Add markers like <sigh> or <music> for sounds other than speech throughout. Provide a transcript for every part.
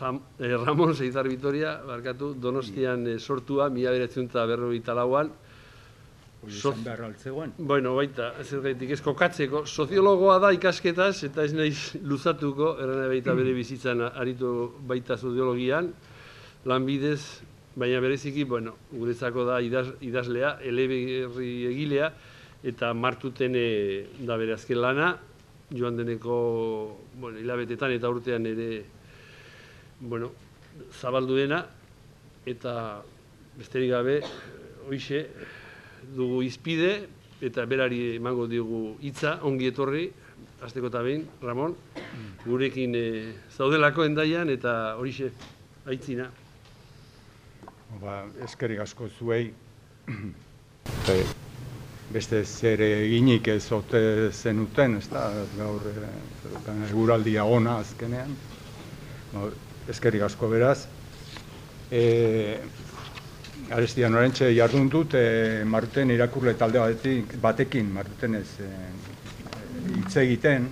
Sam, eh, Ramon Zeizar Vitoria, barkatu, donostian eh, sortua, mila beretzen eta berrogeita lauan. Soz... Bueno, baita, ez gaitik ez kokatzeko, soziologoa da ikasketaz, eta ez naiz luzatuko, errena baita bere bizitzan aritu baita soziologian, lanbidez, baina bereziki, bueno, guretzako da idaz, idazlea, eleberri egilea, eta martuten e, da bere azken lana, joan deneko bueno, hilabetetan eta urtean ere bueno, zabalduena, eta besterik gabe, hoize, dugu izpide, eta berari emango digu hitza ongi etorri, azteko eta behin, Ramon, gurekin e, zaudelako endaian, eta horixe, aitzina. Ba, eskerik asko zuei, beste zer eginik ez ote zenuten, ez da, gaur eguraldia ona azkenean. No, eskerrik asko beraz. E, Arestian orentxe jardun dut e, Maruten irakurle talde batekin, batekin Maruten ez e, hitz egiten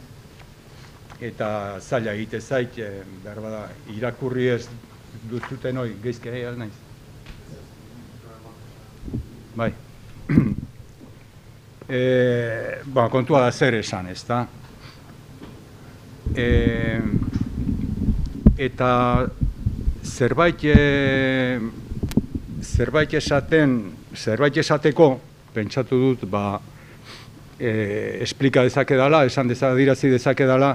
eta zaila egite zait, e, behar bada, irakurri ez duzuten hori, geizke naiz. Bai. E, <clears throat> ba, kontua da zer esan, ez da? E, eta zerbait e, zerbait esaten, zerbait esateko, pentsatu dut, ba, e, esplika dezake dela, esan dezadirazi dezake dela,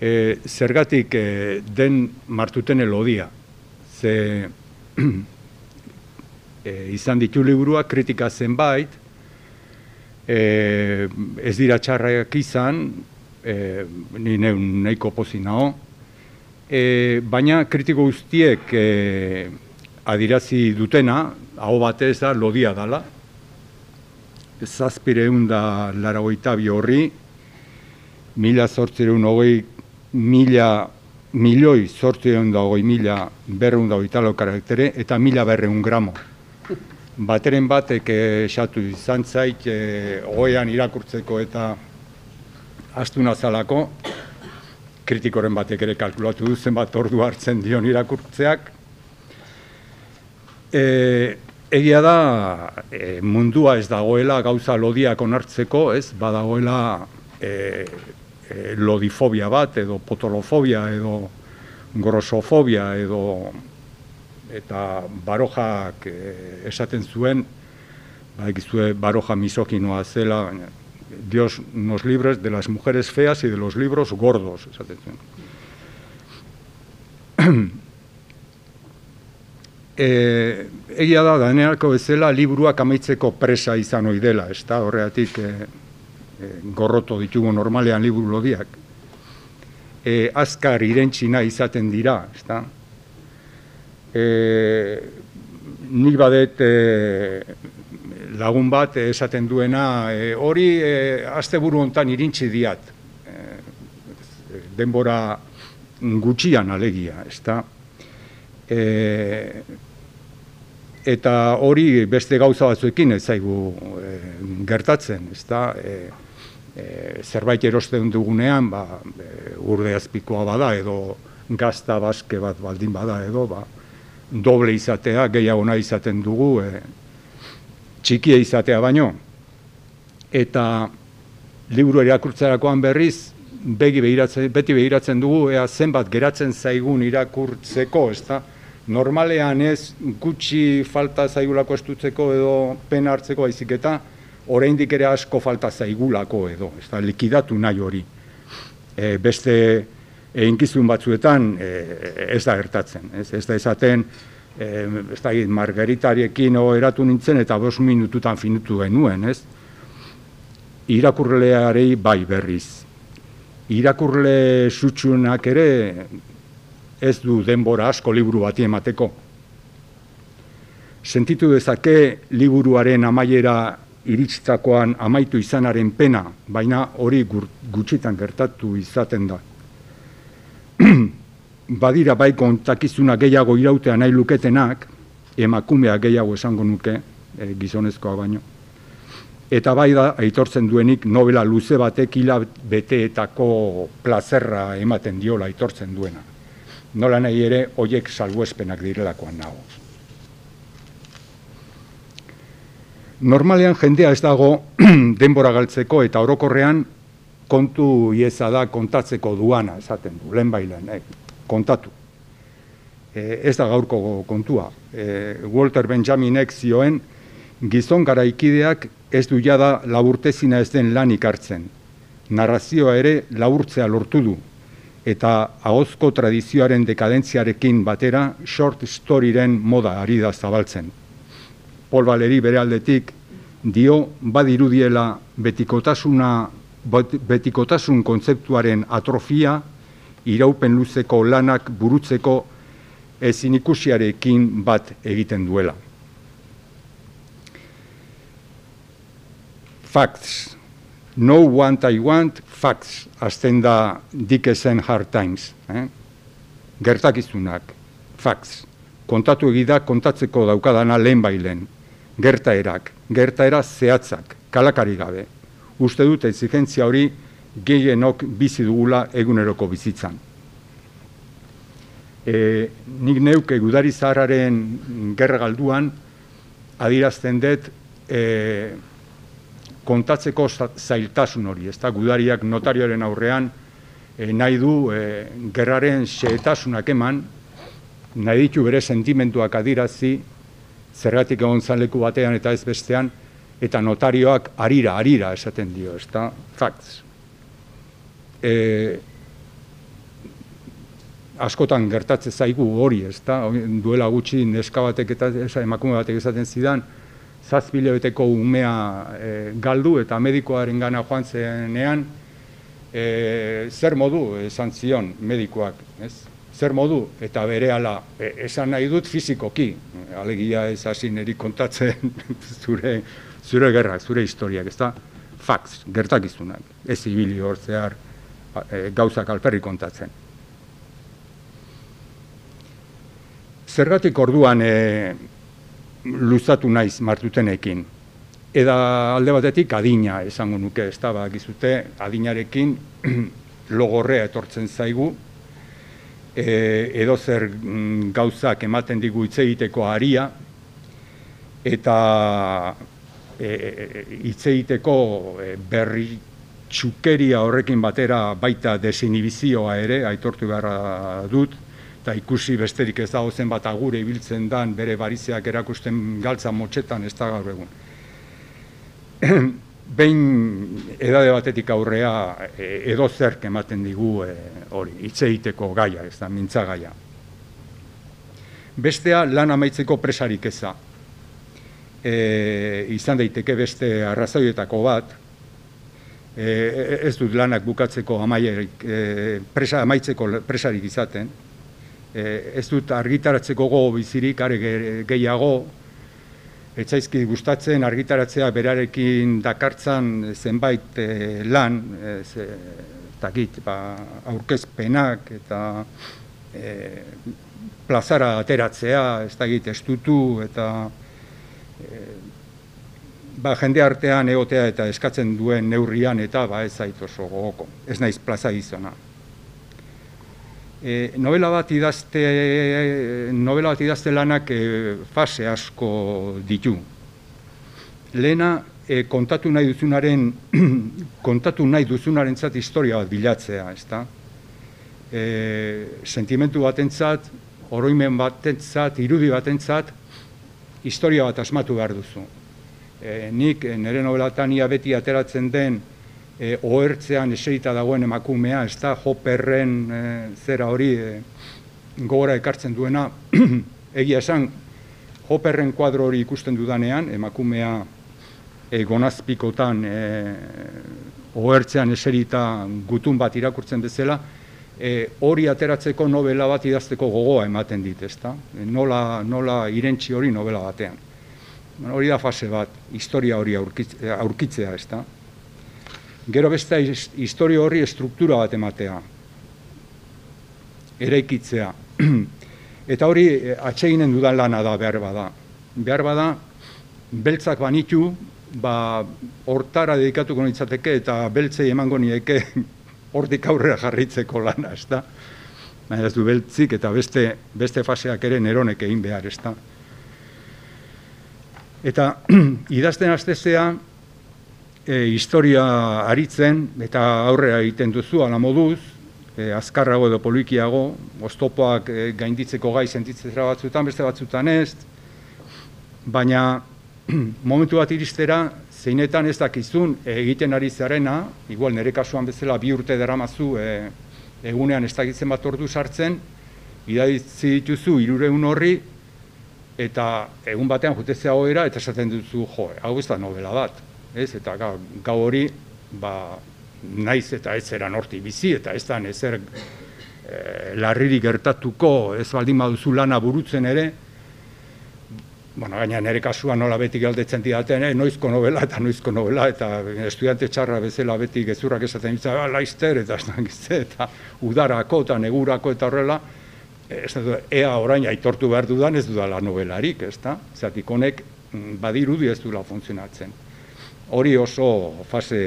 e, zergatik e, den martuten elodia. Ze e, <clears throat> izan ditu liburua kritika zenbait, e, ez dira txarrak izan, e, ni neun nahiko pozi nao, e, baina kritiko guztiek e, adirazi dutena, hau batez da, lodia dala, zazpire da lara bi horri, mila zortzireun hogei, mila milioi zortzireun da hogei mila berreun da hogei karaktere, eta mila berreun gramo. <laughs> Bateren batek esatu izan zait, e, oean irakurtzeko eta astuna zalako, kritikoren batek ere kalkulatu du zenbat ordu hartzen dion irakurtzeak. E, egia da, e, mundua ez dagoela gauza lodiak onartzeko, ez, badagoela e, e, lodifobia bat, edo potolofobia, edo grosofobia, edo eta barojak eh, esaten zuen, ba, egizue baroja misokinoa zela, baina, Dios nos libres de las mujeres feas y de los libros gordos, zuen. e, egia da, daneako bezala, liburuak amaitzeko presa izan ohi dela, ez da, horreatik e, e, gorroto ditugu normalean liburu lodiak. E, azkar irentxina izaten dira, ez da, e, nik badet e, lagun bat esaten duena e, hori e, asteburu hontan irintzi diat e, denbora gutxian alegia, ezta? E, eta hori beste gauza batzuekin ez zaigu e, gertatzen, ezta? E, e, zerbait erosten dugunean, ba, e, urde azpikoa bada edo gazta baske bat baldin bada edo, ba, doble izatea, gehiago nahi izaten dugu, e, txikia izatea baino. Eta liburu irakurtzerakoan berriz, begi behiratzen, beti behiratzen dugu, ea zenbat geratzen zaigun irakurtzeko, ez da? Normalean ez gutxi falta zaigulako estutzeko edo pena hartzeko aizik eta oraindik ere asko falta zaigulako edo, ez da, likidatu nahi hori. E, beste, einkizun batzuetan e, ez da gertatzen. Ez, ez da esaten, e, ez da margaritariekin eratu nintzen eta bos minututan finutu genuen, ez? Irakurlearei bai berriz. Irakurle sutsunak ere ez du denbora asko liburu bati emateko. Sentitu dezake liburuaren amaiera iritstakoan amaitu izanaren pena, baina hori gutxitan gertatu izaten da. <clears throat> badira bai kontakizuna gehiago irautea nahi luketenak, emakumea gehiago esango nuke, e, gizonezkoa baino. Eta bai da, aitortzen duenik, novela luze batek hila beteetako plazerra ematen diola aitortzen duena. Nola nahi ere, hoiek salbuespenak direlakoan nago. Normalean jendea ez dago <clears throat> denbora galtzeko eta orokorrean kontu ieza da kontatzeko duana, esaten du, lehen bailen, eh, kontatu. E, ez da gaurko kontua. E, Walter Benjaminek zioen, gizon garaikideak ez du jada laburtezina ez den lan ikartzen. Narrazioa ere laburtzea lortu du, eta ahozko tradizioaren dekadentziarekin batera short storyren moda ari da zabaltzen. Paul Valeri bere aldetik dio badirudiela betikotasuna betikotasun kontzeptuaren atrofia iraupen luzeko lanak burutzeko ezin ikusiarekin bat egiten duela. Facts. No want I want, facts. Azten da Dickensen Hard Times. Eh? Gertakizunak, facts. Kontatu egida kontatzeko daukadana lehen bailen. Gertaerak, gertaera zehatzak, kalakari gabe. Uste dute exigentzia hori gehienok bizi dugula eguneroko bizitzan. E, nik neuke gudari zaharraren gerra galduan adirazten dut e, kontatzeko zailtasun hori, ez da, gudariak notarioaren aurrean e, nahi du e, gerraren xeetasunak eman, nahi ditu bere sentimentuak adirazi, zergatik egon leku batean eta ez bestean, eta notarioak arira, arira esaten dio, ez da, facts. E, askotan gertatze zaigu hori, ez da, duela gutxi neska batek eta emakume batek esaten zidan, zazpilebeteko umea e, galdu eta medikoaren gana joan zenean, e, zer modu esan zion medikoak, ez? Zer modu eta bere ala, e, esan nahi dut fizikoki, alegia ez hasi niri kontatzen <laughs> zure, zure gerrak, zure historiak, ez da? Fax, gertakizunak, ez ibili hor zehar e, gauzak alperri kontatzen. Zergatik orduan e, luzatu naiz martutenekin. Eda alde batetik adina esango nuke, ez da, gizute, adinarekin <clears throat> logorrea etortzen zaigu, e, edo zer mm, gauzak ematen digu hitz egiteko aria, eta e, e hitz egiteko e, berri txukeria horrekin batera baita desinibizioa ere, aitortu beharra dut, eta ikusi besterik ez dago zen bat agure ibiltzen dan bere barizeak erakusten galtza motxetan ez da gaur egun. <clears throat> Behin edade batetik aurrea e, edo zerk ematen digu e, hori, itzeiteko gaia, ez da, mintza gaia. Bestea lan amaitzeko presarik eza. E, izan daiteke beste arrazoietako bat, e, ez dut lanak bukatzeko amaierik, e, presa, amaitzeko presarik izaten, e, ez dut argitaratzeko gogo bizirik, are gehiago, etzaizki gustatzen argitaratzea berarekin dakartzan zenbait e, lan, ez, e, takit, ba, aurkezpenak eta e, plazara ateratzea, ez dakit, estutu eta ba, jende artean egotea eta eskatzen duen neurrian eta ba, ez zait oso gogoko, ez naiz plaza izona e, novela bat idazte novela bat idazte lanak e, fase asko ditu. Lehena e, kontatu nahi duzunaren <clears throat> kontatu nahi duzunarentzat historia bat bilatzea, ezta? E, sentimentu batentzat, oroimen batentzat, irudi batentzat historia bat asmatu behar duzu. E, nik nire novelatan ia beti ateratzen den e, ohertzean eserita dagoen emakumea, ez da, joperren e, zera hori e, gogora ekartzen duena, <clears throat> egia esan, joperren kuadro hori ikusten dudanean, emakumea e, gonazpikotan e, ohertzean eserita gutun bat irakurtzen bezala, e, hori ateratzeko novela bat idazteko gogoa ematen dit, ez da? E, nola, nola irentzi hori novela batean. Hori da fase bat, historia hori aurkitzea, ez da? gero beste historio horri estruktura bat ematea, eraikitzea. <clears throat> Eta hori eh, atseginen dudan lana da behar bada. Behar bada, beltzak banitu, ba, hortara dedikatuko nintzateke eta beltzei emango nieke <laughs> hortik aurrera jarritzeko lana, ez da? baina ez du beltzik eta beste, beste faseak ere neronek egin behar, ez da. Eta <clears throat> idazten astezea, e, historia aritzen eta aurrera egiten duzu, ala moduz, e, azkarrago edo polikiago, oztopoak e, gainditzeko gai sentitzera batzutan, beste batzutan ez, baina <clears throat> momentu bat iristera, zeinetan ez dakizun egiten ari zarena, igual nire kasuan bezala bi urte deramazu e, egunean ez dakitzen bat ordu sartzen, idaitzi dituzu irureun horri, eta egun batean jutezea goera, eta esaten duzu, jo, hau ez da novela bat, ez? Eta gau, gau hori, ba, naiz eta ez eran horti bizi, eta ez da ezer e, larriri gertatuko, ez baldin baduzu lana burutzen ere, bueno, gaina nire kasua nola beti galdetzen didaten, eh, noizko novela eta noizko novela, eta estudiante txarra bezala beti gezurrak esaten ditzen, ah, laizter, eta, eta udarako eta negurako eta horrela, ez da, ea orain aitortu behar dudan ez dudala novelarik, ez da? Zatik honek mm, badirudi ez dula funtzionatzen. Hori oso fase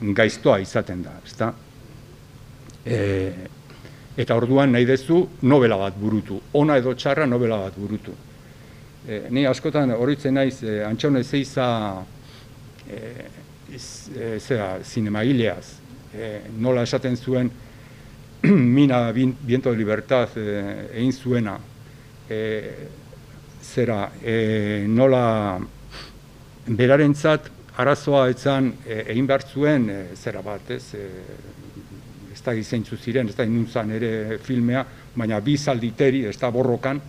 gaiztoa izaten da, ez da? E, eta orduan nahi dezu novela bat burutu, ona edo txarra novela bat burutu. E, ni askotan horitzen naiz e, antxaune zeiza e, e, zera, zinemagileaz, e, nola esaten zuen <clears throat> mina viento de libertad e, egin zuena e, zera e, nola berarentzat arazoa etzan e, egin behar zuen e, zera bat ez e, ez da gizeintzu ziren, ez da inuntzan ere filmea, baina bi zalditeri, ez da borrokan,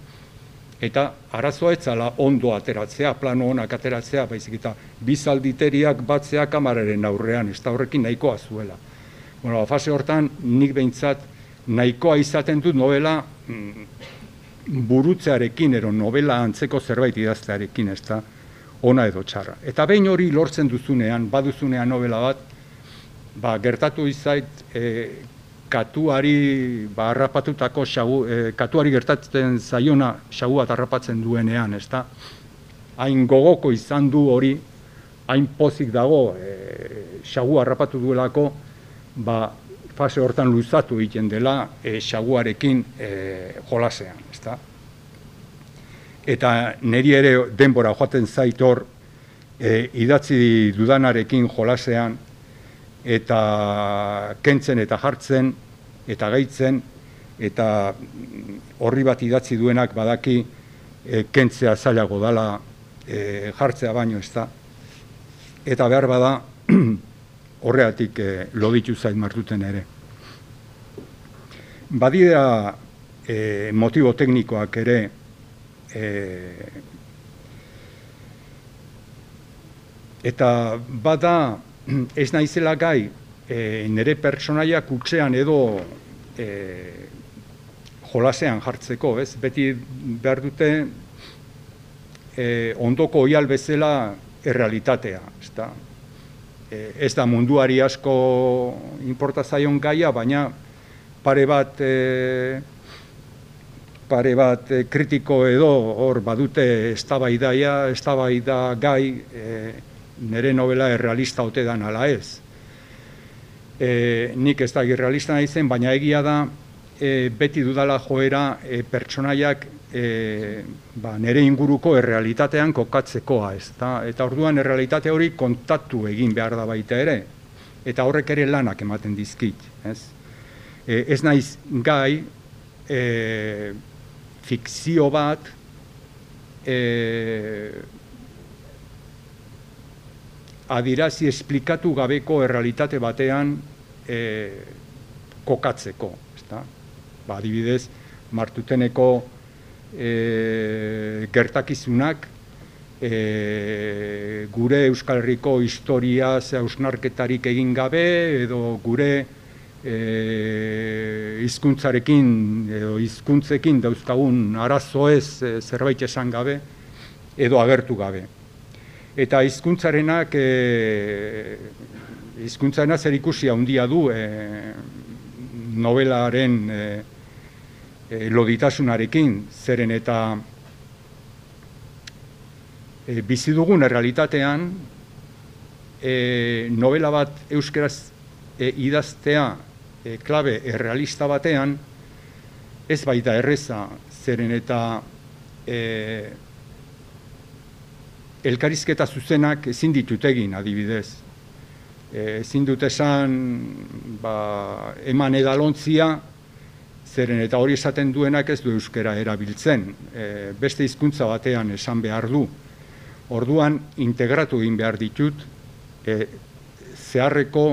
eta arazoa etzala ondo ateratzea, plano honak ateratzea, baizik eta bizalditeriak batzea kamararen aurrean, ez da horrekin nahikoa zuela. Bueno, fase hortan, nik behintzat nahikoa izaten dut novela mm, burutzearekin, ero novela antzeko zerbait idaztearekin, ez da, ona edo txarra. Eta behin hori lortzen duzunean, baduzunean novela bat, ba, gertatu izait, e, katuari ba, harrapatutako xagu, e, katuari gertatzen zaiona xagu bat harrapatzen duenean, ezta? Hain gogoko izan du hori, hain pozik dago e, xagu harrapatu duelako, ba, fase hortan luzatu egiten dela e, xaguarekin e, jolasean, ezta? Eta niri ere denbora joaten zaitor e, idatzi dudanarekin jolasean, eta kentzen eta jartzen eta gaitzen eta horri bat idatzi duenak badaki e, kentzea zailago dala e, jartzea baino ez da. Eta behar bada <clears throat> horreatik e, loditu zait martuten ere. Badira e, motibo teknikoak ere e, eta bada ez naizela gai e, nire pertsonaia kutsean edo e, jolasean jartzeko, ez? Beti behar dute e, ondoko oial bezala errealitatea, ez da? E, ez da munduari asko importazaion gaia, baina pare bat e, pare bat kritiko edo hor badute eztabaidaia, eztabaida gai e, nire novela errealista ote dan ala ez. E, nik ez da irrealista nahi zen, baina egia da e, beti dudala joera e, pertsonaiak e, ba, nire inguruko errealitatean kokatzekoa ez. Ta, eta orduan errealitate hori kontatu egin behar da baita ere, eta horrek ere lanak ematen dizkit. Ez, e, ez naiz gai e, fikzio bat e, adirazi esplikatu gabeko errealitate batean e, kokatzeko. Ezta? Ba, adibidez, martuteneko e, gertakizunak e, gure Euskal Herriko historia ze hausnarketarik egin gabe edo gure e, hizkuntzarekin edo hizkuntzekin dauzkagun arazo ez e, zerbait esan gabe edo agertu gabe. Eta hizkuntzarenak e, hizkuntzarena zer ikusi handia du e, novelaren e, e, loditasunarekin zeren eta e, bizi dugun errealitatean e, novela bat euskeraz e, idaztea e, klabe errealista batean ez baita erreza, zeren eta e, elkarizketa zuzenak ezin ditut egin adibidez. E, ezin dut esan ba, eman edalontzia, zeren eta hori esaten duenak ez du euskera erabiltzen. E, beste hizkuntza batean esan behar du. Orduan integratu egin behar ditut, e, zeharreko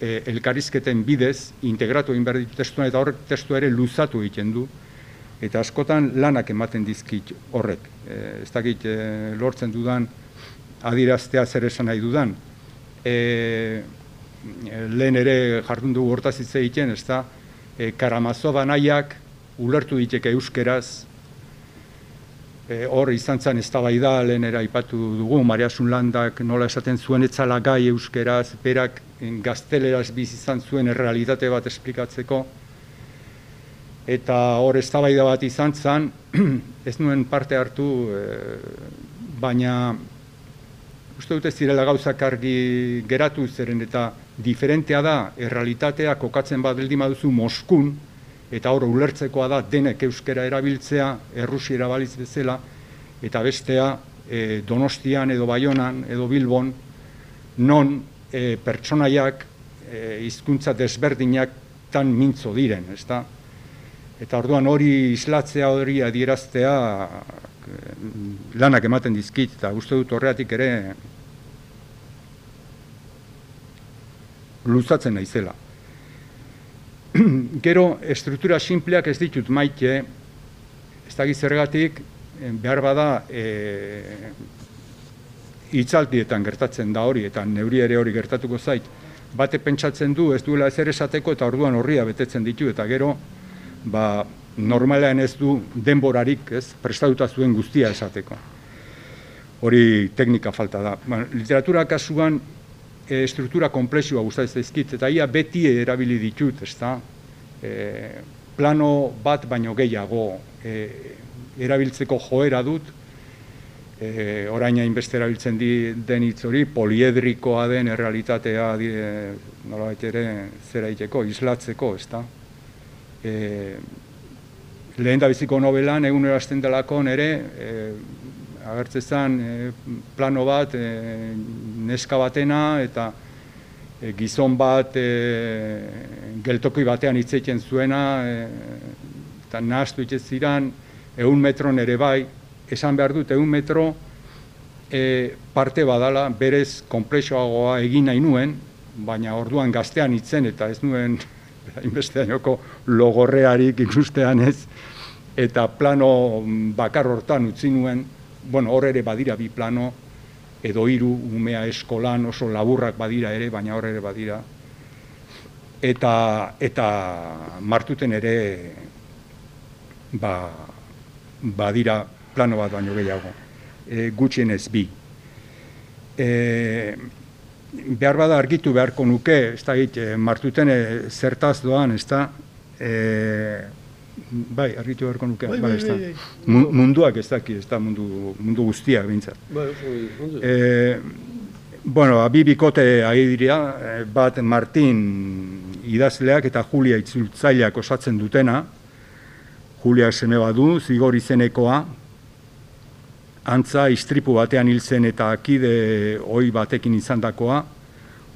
e, elkarizketen bidez integratu egin behar ditut testuan eta horrek testua ere luzatu egiten du eta askotan lanak ematen dizkit horrek. E, ez dakit e, lortzen dudan adiraztea zer esan nahi dudan. E, lehen ere jardun dugu hortaz hitz egiten, ez da, e, karamazo banaiak ulertu diteke euskeraz, e, hor izan zen ez da lehen ere aipatu dugu, Mariasun Landak nola esaten zuen etzala gai euskeraz, berak gazteleraz biz izan zuen errealitate bat esplikatzeko, eta hor eztabaida bat izan zen, <clears throat> ez nuen parte hartu, e, baina uste dute zirela gauzak argi geratu zeren eta diferentea da, errealitatea kokatzen bat beldi maduzu Moskun, eta hor ulertzekoa da denek euskera erabiltzea, errusi erabaliz bezala, eta bestea e, Donostian edo Baionan edo Bilbon, non e, pertsonaiak e, hizkuntza desberdinak tan mintzo diren, ezta? Eta orduan hori islatzea hori adieraztea lanak ematen dizkit, eta uste dut horreatik ere luzatzen naizela. <clears throat> Gero, estruktura simpleak ez ditut maite, ez da zergatik, behar bada, e, itzaltietan gertatzen da hori, eta neuri ere hori gertatuko zait, bate pentsatzen du, ez duela ezer esateko, eta orduan horria betetzen ditu, eta gero, ba, normalean ez du denborarik, ez, prestatuta zuen guztia esateko. Hori teknika falta da. Ba, literatura kasuan e, struktura komplexua gustatzen zaizkit eta ia beti erabili ditut, ezta? E, plano bat baino gehiago e, erabiltzeko joera dut. E, orain hainbeste erabiltzen di den hitz hori poliedrikoa den errealitatea di, e, nolabait ere zera iteko, islatzeko, ezta? e, lehen da biziko nobelan, egun erazten delako nere, e, agertzen e, plano bat, e, neska batena, eta e, gizon bat e, geltokoi batean hitzeiten zuena, e, eta nahaztu itez ziren, egun metro nere bai, esan behar dut, egun metro e, parte badala, berez komplexoagoa egin nahi nuen, baina orduan gaztean hitzen eta ez nuen <laughs> hainbeste dainoko logorrearik ikustean ez, eta plano bakar hortan utzi nuen, bueno, hor ere badira bi plano, edo hiru umea eskolan oso laburrak badira ere, baina hor ere badira, eta, eta martuten ere ba, badira plano bat baino gehiago, e, gutxienez bi. E, behar bada argitu beharko nuke, ez da git, eh, martuten eh, zertaz doan, ez da, e, bai, argitu beharko nuke, bai, bai, bai, bai, bai. munduak ez daki, ez da, mundu, mundu guztiak bintzat. Bai, e, bueno, abi bikote diria, bat Martin idazleak eta Julia itzultzaileak osatzen dutena, Julia seme badu, zigor izenekoa, antza istripu batean hil zen eta akide ohi batekin izandakoa,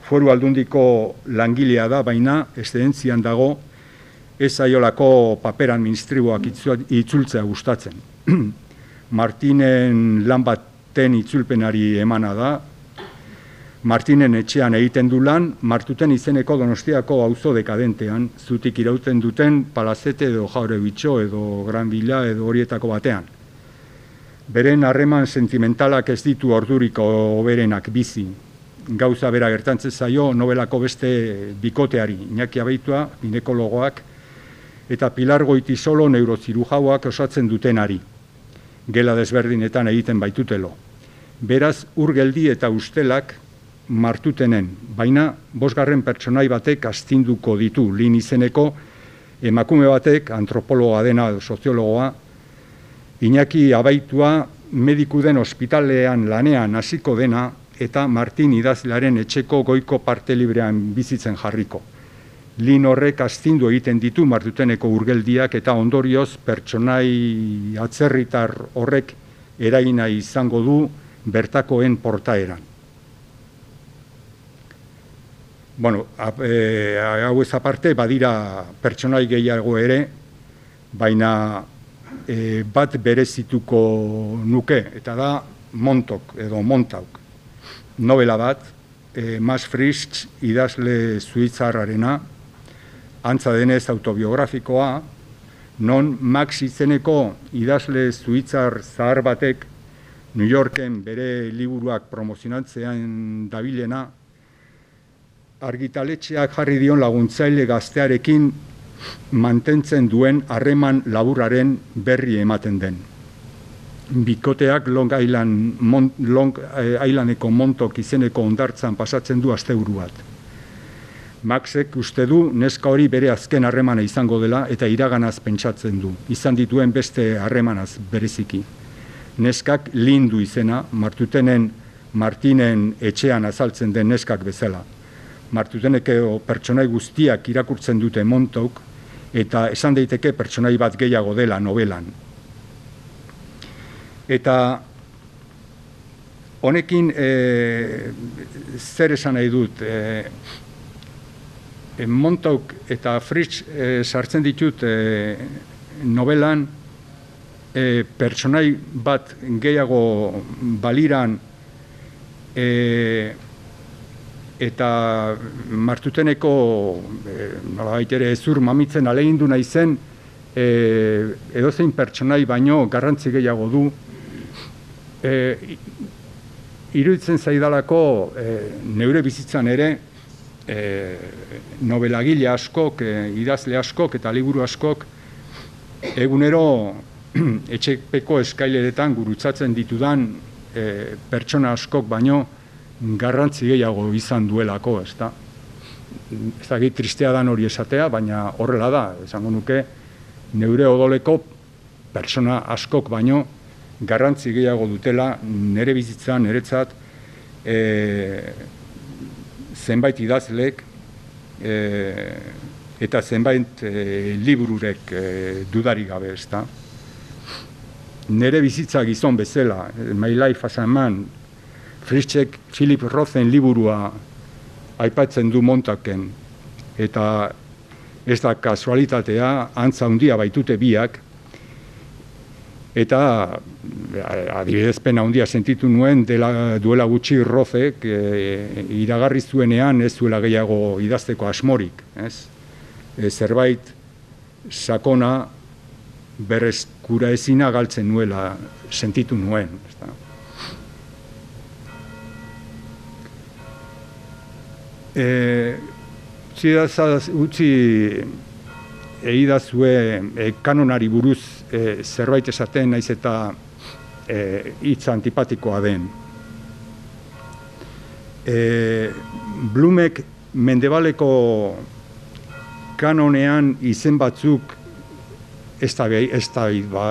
foru aldundiko langilea da, baina estedentzian dago ez aiolako paperan ministribuak itzultzea gustatzen. <clears throat> Martinen lan baten itzulpenari emana da, Martinen etxean egiten du lan, martuten izeneko donostiako auzo dekadentean, zutik irauten duten palazete edo jaure bitxo edo gran bila edo horietako batean beren harreman sentimentalak ez ditu orduriko oberenak bizi. Gauza bera gertantzen zaio nobelako beste bikoteari, Iñaki Abeitua, ginekologoak, eta Pilar Goiti solo neurozirujauak osatzen dutenari. Gela desberdinetan egiten baitutelo. Beraz, urgeldi eta ustelak martutenen, baina bosgarren pertsonai batek astinduko ditu, lin izeneko, emakume batek, antropologoa dena, soziologoa, Iñaki abaitua mediku den ospitalean lanean hasiko dena eta Martin idazlearen etxeko goiko parte librean bizitzen jarriko. Lin horrek astindu egiten ditu martuteneko urgeldiak eta ondorioz pertsonai atzerritar horrek eragina izango du bertakoen portaeran. Bueno, e, hau ez aparte, badira pertsonai gehiago ere, baina e, bat berezituko nuke, eta da montok edo montauk. Novela bat, e, Mas Frisch idazle zuitzarrarena, antza denez autobiografikoa, non Max izeneko idazle zuitzar zahar batek New Yorken bere liburuak promozionatzean dabilena, argitaletxeak jarri dion laguntzaile gaztearekin mantentzen duen harreman laburraren berri ematen den. Bikoteak Long Island, Long eh, Islandeko montok izeneko ondartzan pasatzen du asteburu bat. Maxek uste du neska hori bere azken harremana izango dela eta iraganaz pentsatzen du. Izan dituen beste harremanaz bereziki. Neskak lindu izena, martutenen Martinen etxean azaltzen den neskak bezala. Martuteneko pertsonai guztiak irakurtzen dute montok eta esan daiteke pertsonai bat gehiago dela novelan. Eta honekin e, zer esan nahi dut, e, Montauk eta Fritz e, sartzen ditut e, novelan e, pertsonai bat gehiago baliran e, eta martuteneko e, ere zur mamitzen alegindu nahi zen e, edozein pertsonai baino garrantzi gehiago du. E, iruditzen zaidalako e, neure bizitzan ere e, nobelagile askok, e, idazle askok eta liburu askok egunero <clears throat> etxepeko eskaileretan gurutzatzen ditudan e, pertsona askok baino garrantzi gehiago izan duelako, ez da. Ez da tristea dan hori esatea, baina horrela da, esango nuke, neure odoleko persona askok baino garrantzi gehiago dutela nere bizitza, niretzat, e, zenbait idazlek e, eta zenbait e, libururek e, dudari gabe, ez da. Nere bizitza gizon bezala, My Life as a Man, Fritzek Philip Rosen liburua aipatzen du montaken, eta ez da kasualitatea, antza handia baitute biak, eta adibidezpen handia sentitu nuen dela, duela gutxi rozek e, iragarri zuenean ez zuela gehiago idazteko asmorik. Ez? E, zerbait sakona berrez kura ezina galtzen nuela sentitu nuen. Ez da? E, utzi egidazue e, kanonari buruz e, zerbait esaten naiz eta e, hitz antipatikoa den. E, Blumek mendebaleko kanonean izen batzuk ez da bai, ez da ba,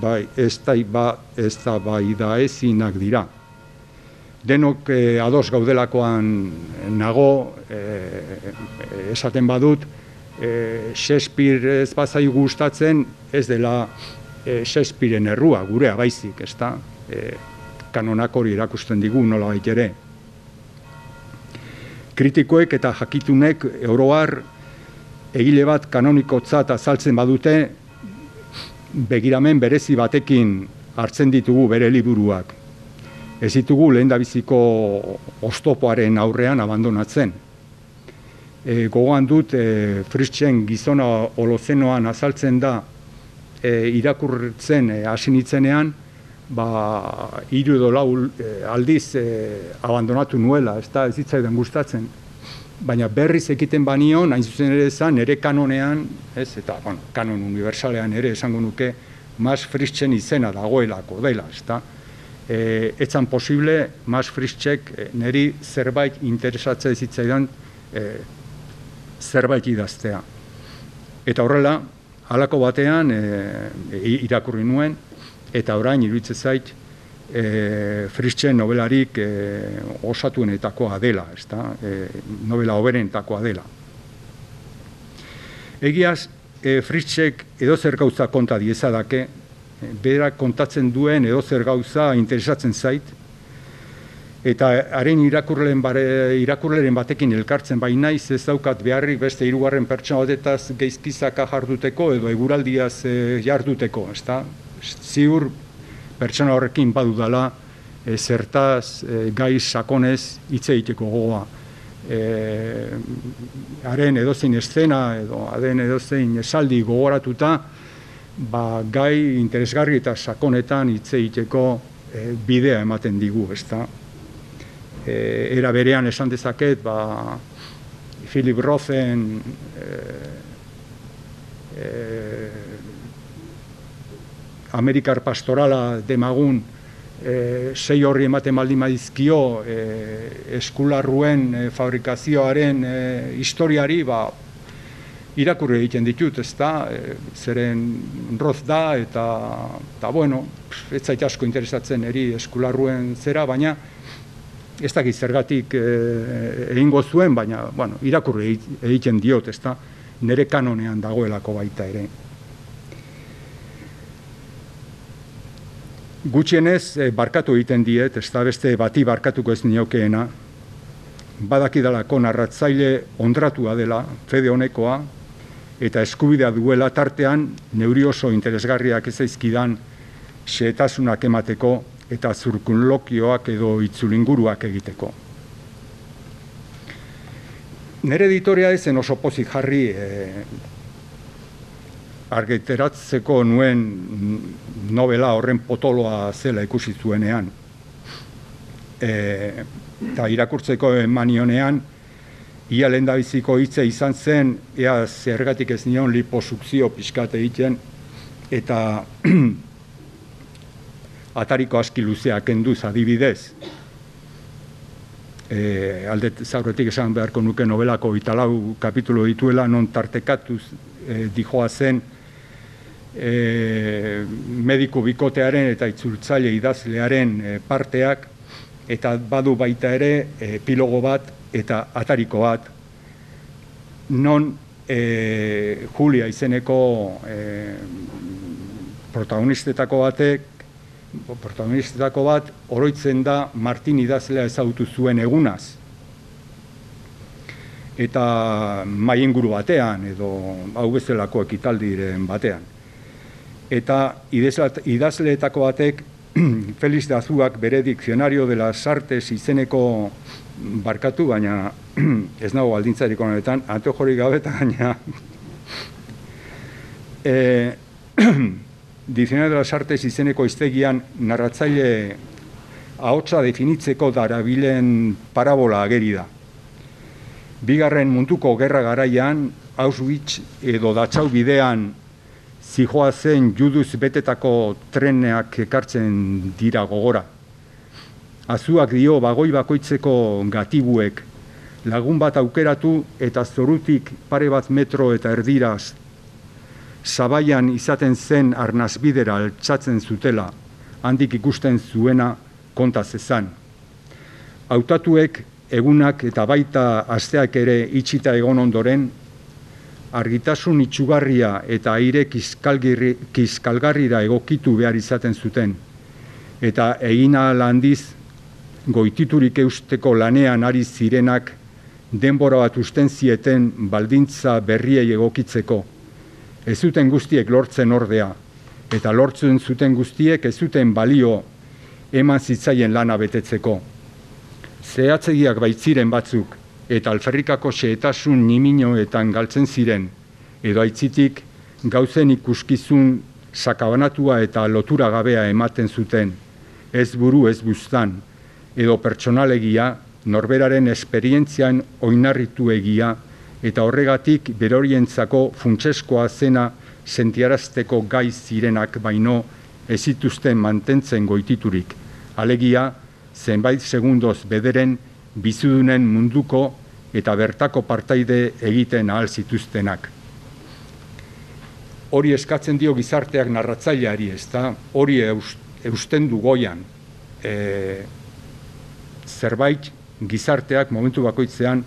bai, ez da ba, ez da bai da ezinak dira. Denok eh, ados gaudelakoan nago eh, esaten badut, e, Shakespeare ez bazai gustatzen, ez dela e, Shakespeareen errua, gure baizik, ez da? E, kanonak hori erakusten digu nola ere. Kritikoek eta jakitunek euroar egile bat kanonikotzat azaltzen badute, begiramen berezi batekin hartzen ditugu bere liburuak. Ez ditugu lehen biziko ostopoaren aurrean abandonatzen e, gogoan dut e, Fritzen gizona holozenoan azaltzen da e, irakurtzen e, hasi nitzenean ba hiru edo lau e, aldiz e, abandonatu nuela, ez da ez hitzaidan gustatzen. Baina berriz ekiten banion, hain zuzen ere ezan, ere kanonean, ez, eta bueno, kanon universalean ere esango nuke, Mas Fritzen izena dagoelako dela, ez da. E, etzan posible, Mas Fritzek e, neri zerbait interesatzea zitzaidan e, zerbait idaztea. Eta horrela, halako batean e, irakurri nuen, eta orain iruditzen zait, e, Fritzen nobelarik e, osatuenetakoa dela, ezta? E, novela oberenetakoa dela. Egiaz, e, Fritzek edo zer gauza konta diezadake, berak kontatzen duen edo zer gauza interesatzen zait, eta haren irakurleen bare, irakurleren batekin elkartzen bai naiz ez daukat beharrik beste hirugarren pertsona batetaz geizkizaka jarduteko edo eguraldiaz e, jarduteko, ezta? Ziur pertsona horrekin badudala e, zertaz e, gai sakonez hitz egiteko gogoa. E, haren edozein eszena edo haren edozein esaldi gogoratuta ba, gai interesgarri eta sakonetan hitz egiteko e, bidea ematen digu, ezta? E, era berean esan dezaket, ba, Philip Rosen e, e, Amerikar pastorala demagun e, sei horri ematen baldin madizkio e, eskularruen e, fabrikazioaren e, historiari ba, irakurri egiten ditut, ez da, e, zeren roz da, eta, eta bueno, ez zait asko interesatzen eri eskularruen zera, baina ez dakit zergatik e, egingo zuen, baina bueno, irakurri egiten diot, ez da, nire kanonean dagoelako baita ere. Gutxienez, e, barkatu egiten diet, ez da beste bati barkatuko ez niokeena, badakidalako narratzaile ondratua dela, fede honekoa, eta eskubidea duela tartean, neuri oso interesgarriak ez aizkidan, xeetasunak emateko eta zurkunlokioak edo itzulinguruak egiteko. Nere editoria ezen oso pozik jarri e, argiteratzeko nuen novela horren potoloa zela ikusi zuenean. E, eta irakurtzeko emanionean, ia lehen biziko hitze izan zen, ea zergatik ez nion liposukzio pixkate egiten, eta <clears throat> atariko aski luzeak enduz adibidez. E, alde zaurretik esan beharko nuke novelako italau kapitulo dituela non tartekatuz e, dijoa zen e, mediku bikotearen eta itzultzaile idazlearen e, parteak eta badu baita ere e, epilogo bat eta atariko bat non e, Julia izeneko e, protagonistetako batek protagonistetako bat, oroitzen da Martin idazlea ezautu zuen egunaz. Eta maien guru batean, edo hau bezalako ekitaldiren batean. Eta idazleetako batek, <clears throat> Feliz Dazuak bere dikzionario de las artes izeneko barkatu, baina <clears throat> ez nago aldintzarik honetan, antojorik gabeta gaina. e, Dizionario de las Artes izeneko iztegian narratzaile ahotsa definitzeko darabilen parabola ageri da. Bigarren munduko gerra garaian, Auschwitz edo datxau bidean zijoa zen juduz betetako treneak ekartzen dira gogora. Azuak dio bagoi bakoitzeko gatibuek lagun bat aukeratu eta zorutik pare bat metro eta erdiraz sabaian izaten zen arnazbidera altzatzen zutela, handik ikusten zuena konta zezan. Hautatuek egunak eta baita asteak ere itxita egon ondoren, argitasun itxugarria eta aire kiskalgarrira egokitu behar izaten zuten, eta egina handiz goititurik eusteko lanean ari zirenak denbora bat usten zieten baldintza berriei egokitzeko, ez zuten guztiek lortzen ordea, eta lortzen zuten guztiek ez zuten balio eman zitzaien lana betetzeko. Zehatzegiak baitziren batzuk, eta alferrikako xeetasun niminoetan galtzen ziren, edo aitzitik gauzen ikuskizun sakabanatua eta lotura gabea ematen zuten, ez buru ez buztan, edo pertsonalegia, norberaren esperientzian oinarritu egia, eta horregatik berorientzako funtseskoa zena sentiarazteko gai zirenak baino ez zituzten mantentzen goititurik. Alegia, zenbait segundoz bederen bizudunen munduko eta bertako partaide egiten ahal zituztenak. Hori eskatzen dio gizarteak narratzaileari, ez da, hori eusten du goian. E, zerbait gizarteak momentu bakoitzean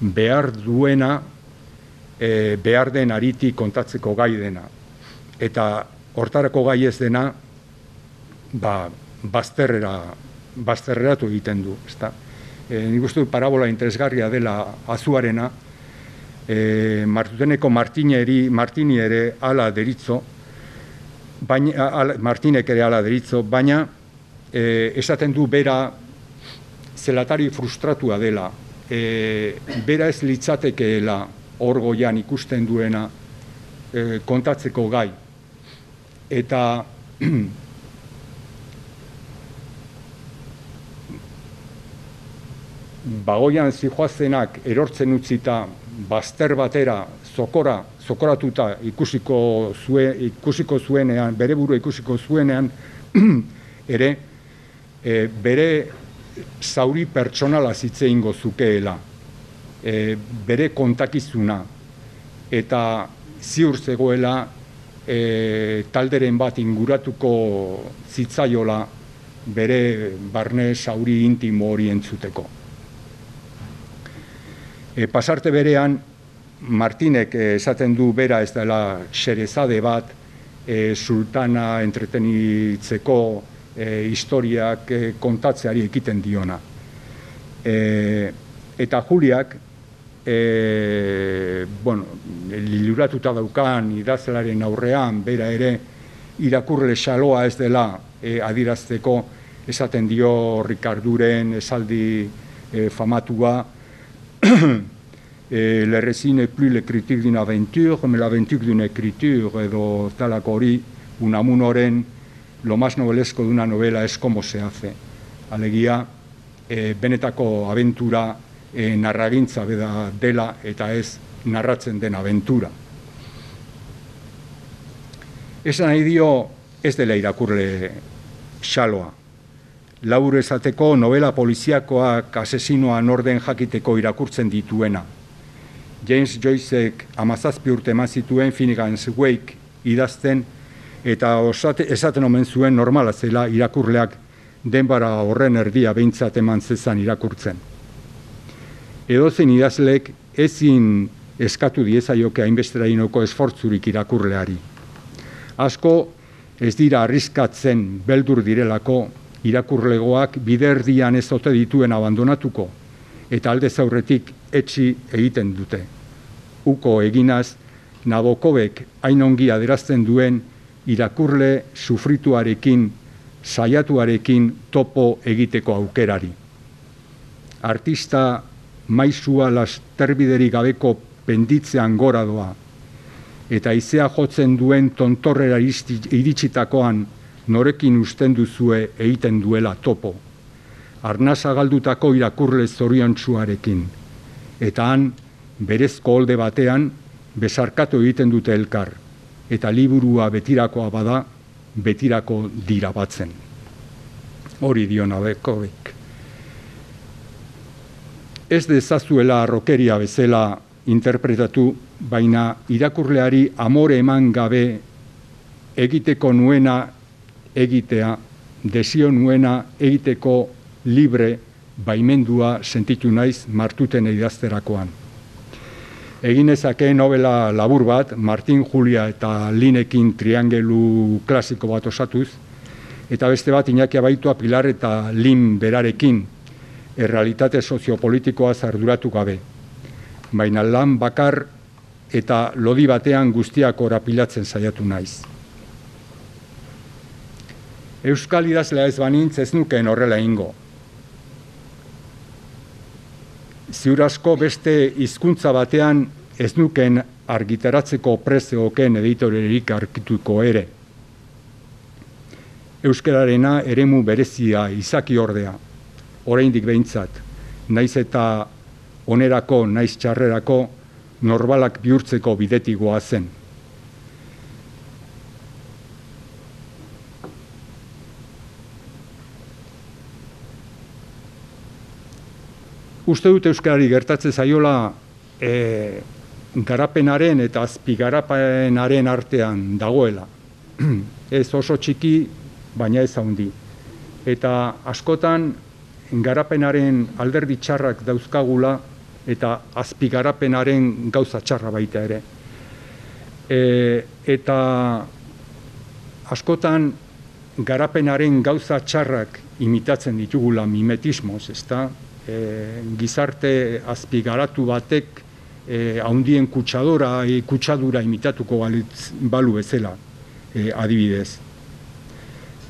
behar duena e, behar den ariti kontatzeko gai dena. Eta hortarako gai ez dena, ba, bazterrera, bazterreratu egiten du. Ezta? E, nik uste parabola interesgarria dela azuarena, e, martuteneko martineri, martini ere ala deritzo, baina, ala, martinek ere ala deritzo, baina e, esaten du bera zelatari frustratua dela, e, bera ez litzatekeela hor goian ikusten duena e, kontatzeko gai. Eta <clears throat> bagoian zijoazenak erortzen utzita bazter batera zokora, zokoratuta ikusiko, zue, ikusiko zuenean, bere buru ikusiko zuenean, <clears throat> ere, e, bere zauri pertsonala zitze ingo zukeela, e, bere kontakizuna, eta ziur zegoela e, talderen bat inguratuko zitzaiola bere barne zauri intimo hori entzuteko. E, pasarte berean, Martinek esaten du bera ez dela xerezade bat, e, sultana entretenitzeko e, historiak e, kontatzeari ekiten diona. E, eta Juliak, e, bueno, liluratuta daukan idazlaren aurrean, bera ere, irakurle xaloa ez dela e, adirazteko, esaten dio Ricarduren esaldi e, famatua, <clears throat> e, le n'est plus l'écriture d'une aventure, mais l'aventure d'une écriture, edo talako hori, unamunoren, lo más novelesco de una novela es cómo se hace. Alegia, e, benetako aventura e, narragintza beda dela eta ez narratzen den aventura. Esan nahi dio ez dela irakurle xaloa. Laur esateko novela poliziakoak asesinoan orden jakiteko irakurtzen dituena. James Joyceek amazazpi urte mazituen Finnegan's Wake idazten eta osate, esaten omen zuen normala zela irakurleak denbara horren erdia behintzat eman zezan irakurtzen. Edozen idazlek ezin eskatu diezaioke hainbestera inoko esfortzurik irakurleari. Asko ez dira arriskatzen beldur direlako irakurlegoak biderdian ez ote dituen abandonatuko eta alde zaurretik etxi egiten dute. Uko eginaz, Nabokobek hain ongi aderazten duen irakurle sufrituarekin, saiatuarekin topo egiteko aukerari. Artista maizua lasterbideri gabeko penditzean gora doa, eta izea jotzen duen tontorrera iritsitakoan norekin usten duzue egiten duela topo. Arnaza galdutako irakurle zorion eta han, berezko holde batean, besarkatu egiten dute elkar eta liburua betirakoa bada, betirako dira batzen. Hori dio nabekoek. Ez dezazuela rokeria bezala interpretatu, baina irakurleari amore eman gabe egiteko nuena egitea, desio nuena egiteko libre baimendua sentitu naiz martuten idazterakoan egin ezake novela labur bat, Martin Julia eta Linekin triangelu klasiko bat osatuz, eta beste bat Iñaki Abaitua Pilar eta Lin berarekin, errealitate soziopolitikoa zarduratu gabe. Baina lan bakar eta lodi batean guztiak orapilatzen saiatu naiz. Euskal idazlea ez banintz ez nuken horrela ingo. Ziurazko beste hizkuntza batean ez nuken argitaratzeko prezeoken editorerik arkituko ere. Euskararena eremu berezia izaki ordea, oraindik behintzat, naiz eta onerako, naiz txarrerako, norbalak bihurtzeko bidetigoa zen. Uste dut Euskarari gertatzen zaiola e, garapenaren eta azpigarapenaren artean dagoela. <clears throat> ez oso txiki, baina ez handi. Eta askotan garapenaren alderdi txarrak dauzkagula eta azpigarapenaren gauza txarra baita ere. E, eta askotan garapenaren gauza txarrak imitatzen ditugula mimetismoz, ezta? E, gizarte azpigaratu batek e, haundien kutsadora, e, kutsadura imitatuko balitz, balu bezala, e, adibidez.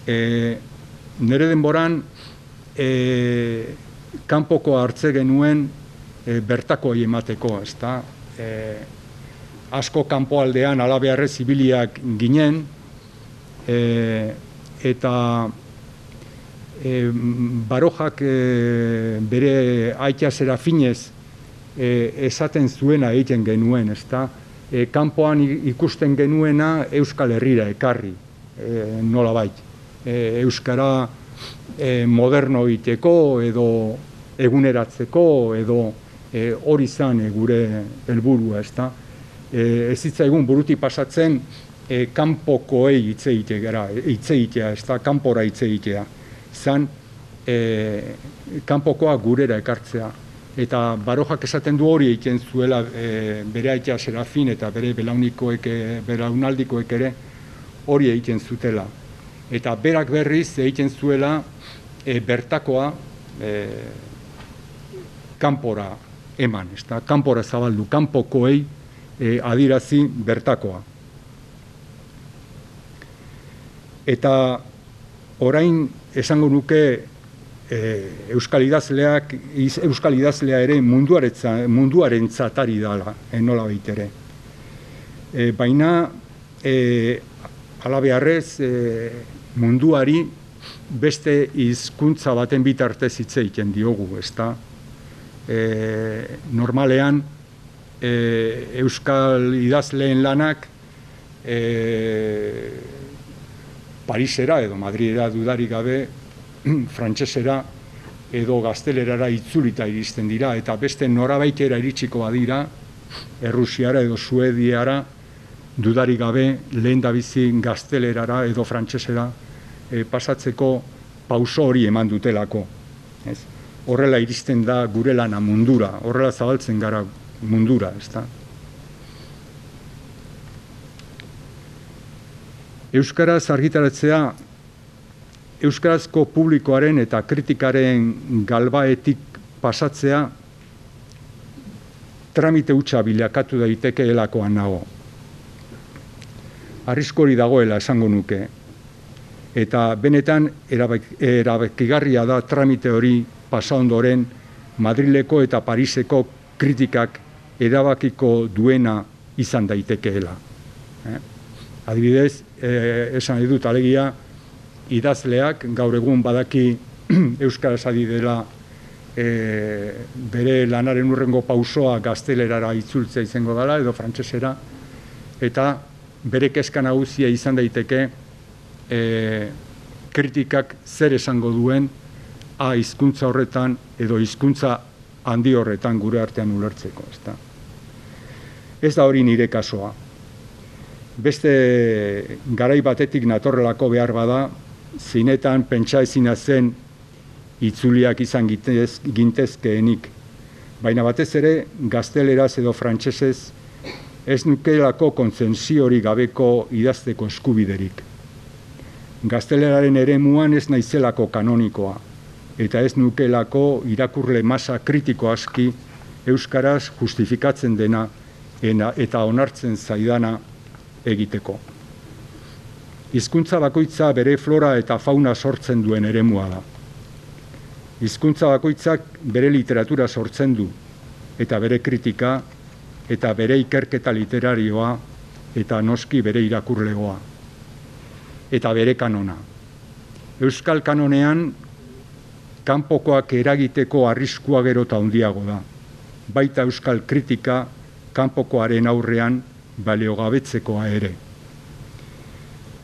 E, nere denboran, e, kanpoko hartze genuen e, bertako emateko, ezta? E, asko kanpoaldean alabearrez zibiliak ginen, e, eta e, barojak e, bere aita serafinez e, esaten zuena egiten genuen, ezta? E, kanpoan ikusten genuena Euskal Herrira ekarri, e, nola bait. E, Euskara e, moderno iteko edo eguneratzeko edo e, hori zan e, gure helburua, ezta? E, ez egun buruti pasatzen e, kanpokoei hitz gara, hitz egitea, ez da kanpora hitz egitea. Zan, e, kanpokoa gurera ekartzea. Eta barojak esaten du hori egiten zuela e, bere aitea serafin eta bere belaunikoek, e, belaunaldikoek ere hori egiten zutela. Eta berak berriz egiten zuela e, bertakoa e, kanpora eman, ez da, kanpora zabaldu, kanpokoei e, adirazi bertakoa. eta orain esango nuke e, euskal idazleak euskal idazlea ere munduaretza munduaren zatari dala enola baitere e, baina e, alabearrez e, munduari beste hizkuntza baten bitartez hitz egiten diogu ezta? E, normalean e, euskal idazleen lanak e, Parisera edo Madridera dudarik gabe <clears throat> frantsesera edo gaztelerara itzulita iristen dira eta beste norabaitera iritsiko badira Errusiara edo Suediara dudarik gabe lehen bizi gaztelerara edo frantsesera e, pasatzeko pauso hori eman dutelako. Ez? Horrela iristen da gure lana mundura, horrela zabaltzen gara mundura, ez Euskaraz argitaratzea Euskarazko publikoaren eta kritikaren galbaetik pasatzea tramite hutsa bilakatu daiteke helakoan nago. Arriskori dagoela esango nuke. Eta benetan erabekigarria da tramite hori pasa ondoren Madrileko eta Pariseko kritikak erabakiko duena izan daitekeela. Eh? Adibidez, e, esan edut alegia, idazleak gaur egun badaki <clears throat> Euskaraz adi dela e, bere lanaren urrengo pausoa gaztelerara itzultzea izango dela edo frantsesera eta bere kezka nagusia izan daiteke e, kritikak zer esango duen a hizkuntza horretan edo hizkuntza handi horretan gure artean ulertzeko, ezta. Ez da hori nire kasoa beste garai batetik natorrelako behar bada, zinetan pentsa ezina zen itzuliak izan gintez, gintezkeenik. Baina batez ere, gazteleraz edo frantsesez ez nukelako kontzensiori gabeko idazteko eskubiderik. Gazteleraren ere muan ez naizelako kanonikoa, eta ez nukelako irakurle masa kritiko aski Euskaraz justifikatzen dena eta onartzen zaidana egiteko. Hizkuntza bakoitza bere flora eta fauna sortzen duen eremua da. Hizkuntza bakoitzak bere literatura sortzen du eta bere kritika eta bere ikerketa literarioa eta noski bere irakurlegoa eta bere kanona. Euskal kanonean kanpokoak eragiteko arriskua gero ta handiago da. Baita euskal kritika kanpokoaren aurrean baliogabetzekoa ere.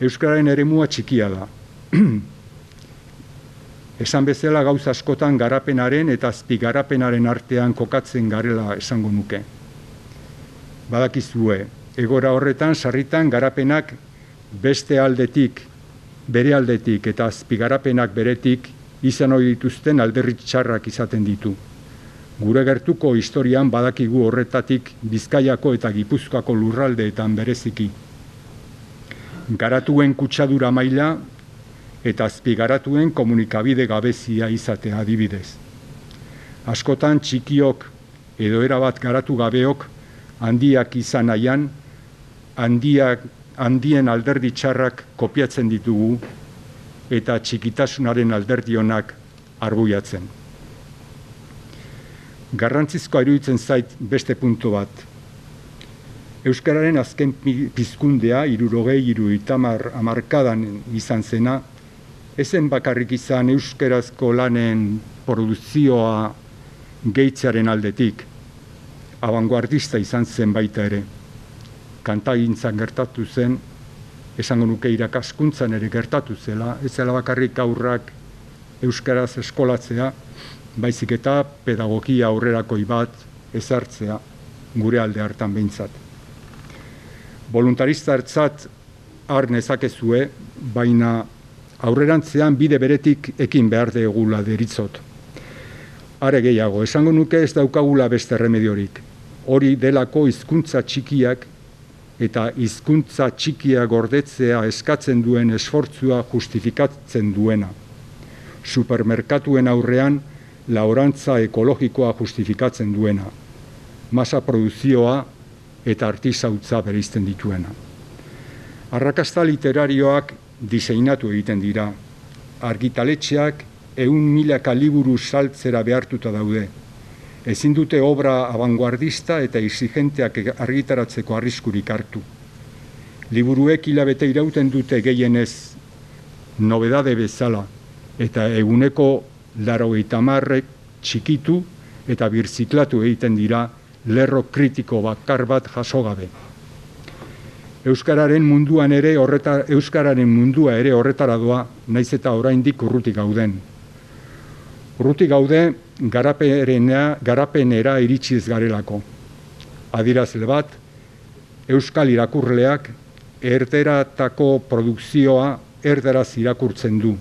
Euskararen ere mua txikia da. <clears throat> Esan bezala gauz askotan garapenaren eta azpi garapenaren artean kokatzen garela esango nuke. Badakizue, egora horretan sarritan garapenak beste aldetik, bere aldetik eta azpi garapenak beretik izan hori dituzten alderri txarrak izaten ditu. Gure gertuko historian badakigu horretatik Bizkaiako eta Gipuzkoako lurraldeetan bereziki. Garatuen kutsadura maila eta azpigaratuen komunikabide gabezia izatea adibidez. Askotan txikiok edo erabat garatu gabeok handiak izan nahian, handiak, handien alderdi txarrak kopiatzen ditugu eta txikitasunaren alderdionak arbuiatzen. Garrantzizkoa iruditzen zait beste puntu bat. Euskararen azken pizkundea, irurogei, iru itamar amarkadan izan zena, ezen bakarrik izan euskarazko lanen produzioa gehitzaren aldetik, abanguardista izan zen baita ere. Kantagintzan gertatu zen, esango nuke irakaskuntzan ere gertatu zela, ez zela bakarrik aurrak euskaraz eskolatzea, baizik eta pedagogia aurrerakoi bat ezartzea gure alde hartan behintzat. Voluntarista hartzat har nezakezue, baina aurrerantzean bide beretik ekin behar degula deritzot. Are gehiago, esango nuke ez daukagula beste remediorik. Hori delako hizkuntza txikiak eta hizkuntza txikia gordetzea eskatzen duen esfortzua justifikatzen duena. Supermerkatuen aurrean, laurantza ekologikoa justifikatzen duena, masa produzioa eta artizautza berizten dituena. Arrakasta literarioak diseinatu egiten dira, argitaletxeak eun milaka liburu saltzera behartuta daude, ezin dute obra abanguardista eta exigenteak argitaratzeko arriskurik hartu. Liburuek hilabete irauten dute gehienez nobedade bezala eta eguneko laro marrek txikitu eta birziklatu egiten dira lerro kritiko bakar bat jaso gabe. Euskararen munduan ere horreta, Euskararen mundua ere horretara doa, naiz eta oraindik urruti gauden. Urruti gaude garapenera, garapenera iritsiz garelako. Adirazle bat, Euskal irakurleak erderatako produkzioa erderaz irakurtzen du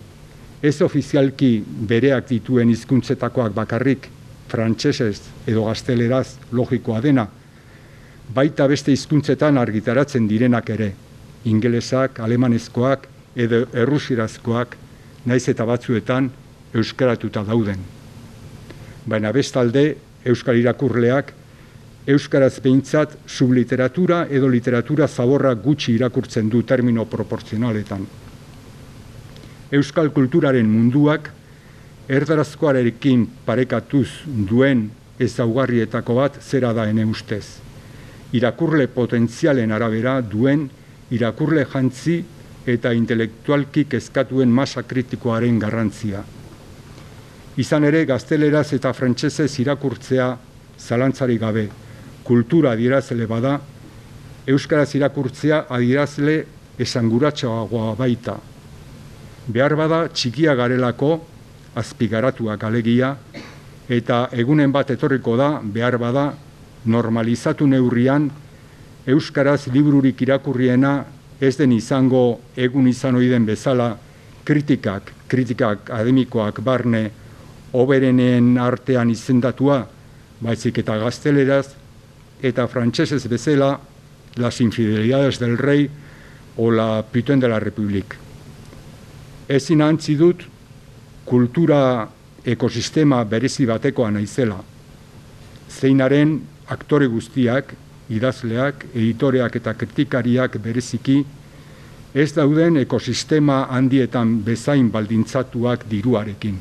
ez ofizialki bereak dituen hizkuntzetakoak bakarrik frantsesez edo gazteleraz logikoa dena, baita beste hizkuntzetan argitaratzen direnak ere, ingelesak, alemanezkoak edo errusirazkoak, naiz eta batzuetan euskaratuta dauden. Baina bestalde, euskal irakurleak, euskaraz behintzat subliteratura edo literatura zaborra gutxi irakurtzen du termino proporzionaletan euskal kulturaren munduak erdarazkoarekin parekatuz duen ezaugarrietako bat zera da ene ustez. Irakurle potentzialen arabera duen irakurle jantzi eta intelektualki kezkatuen masa kritikoaren garrantzia. Izan ere gazteleraz eta frantsesez irakurtzea zalantzari gabe, kultura adirazle bada, euskaraz irakurtzea adirazle esanguratxoagoa baita, behar bada txikia garelako azpigaratuak alegia eta egunen bat etorriko da behar bada normalizatu neurrian euskaraz libururik irakurriena ez den izango egun izan oiden bezala kritikak, kritikak akademikoak barne oberenen artean izendatua, baizik eta gazteleraz eta frantsesez bezala las infidelidades del rey o la pituen de la republik ezin antzi dut kultura ekosistema berezi batekoa naizela. Zeinaren aktore guztiak, idazleak, editoreak eta kritikariak bereziki, ez dauden ekosistema handietan bezain baldintzatuak diruarekin.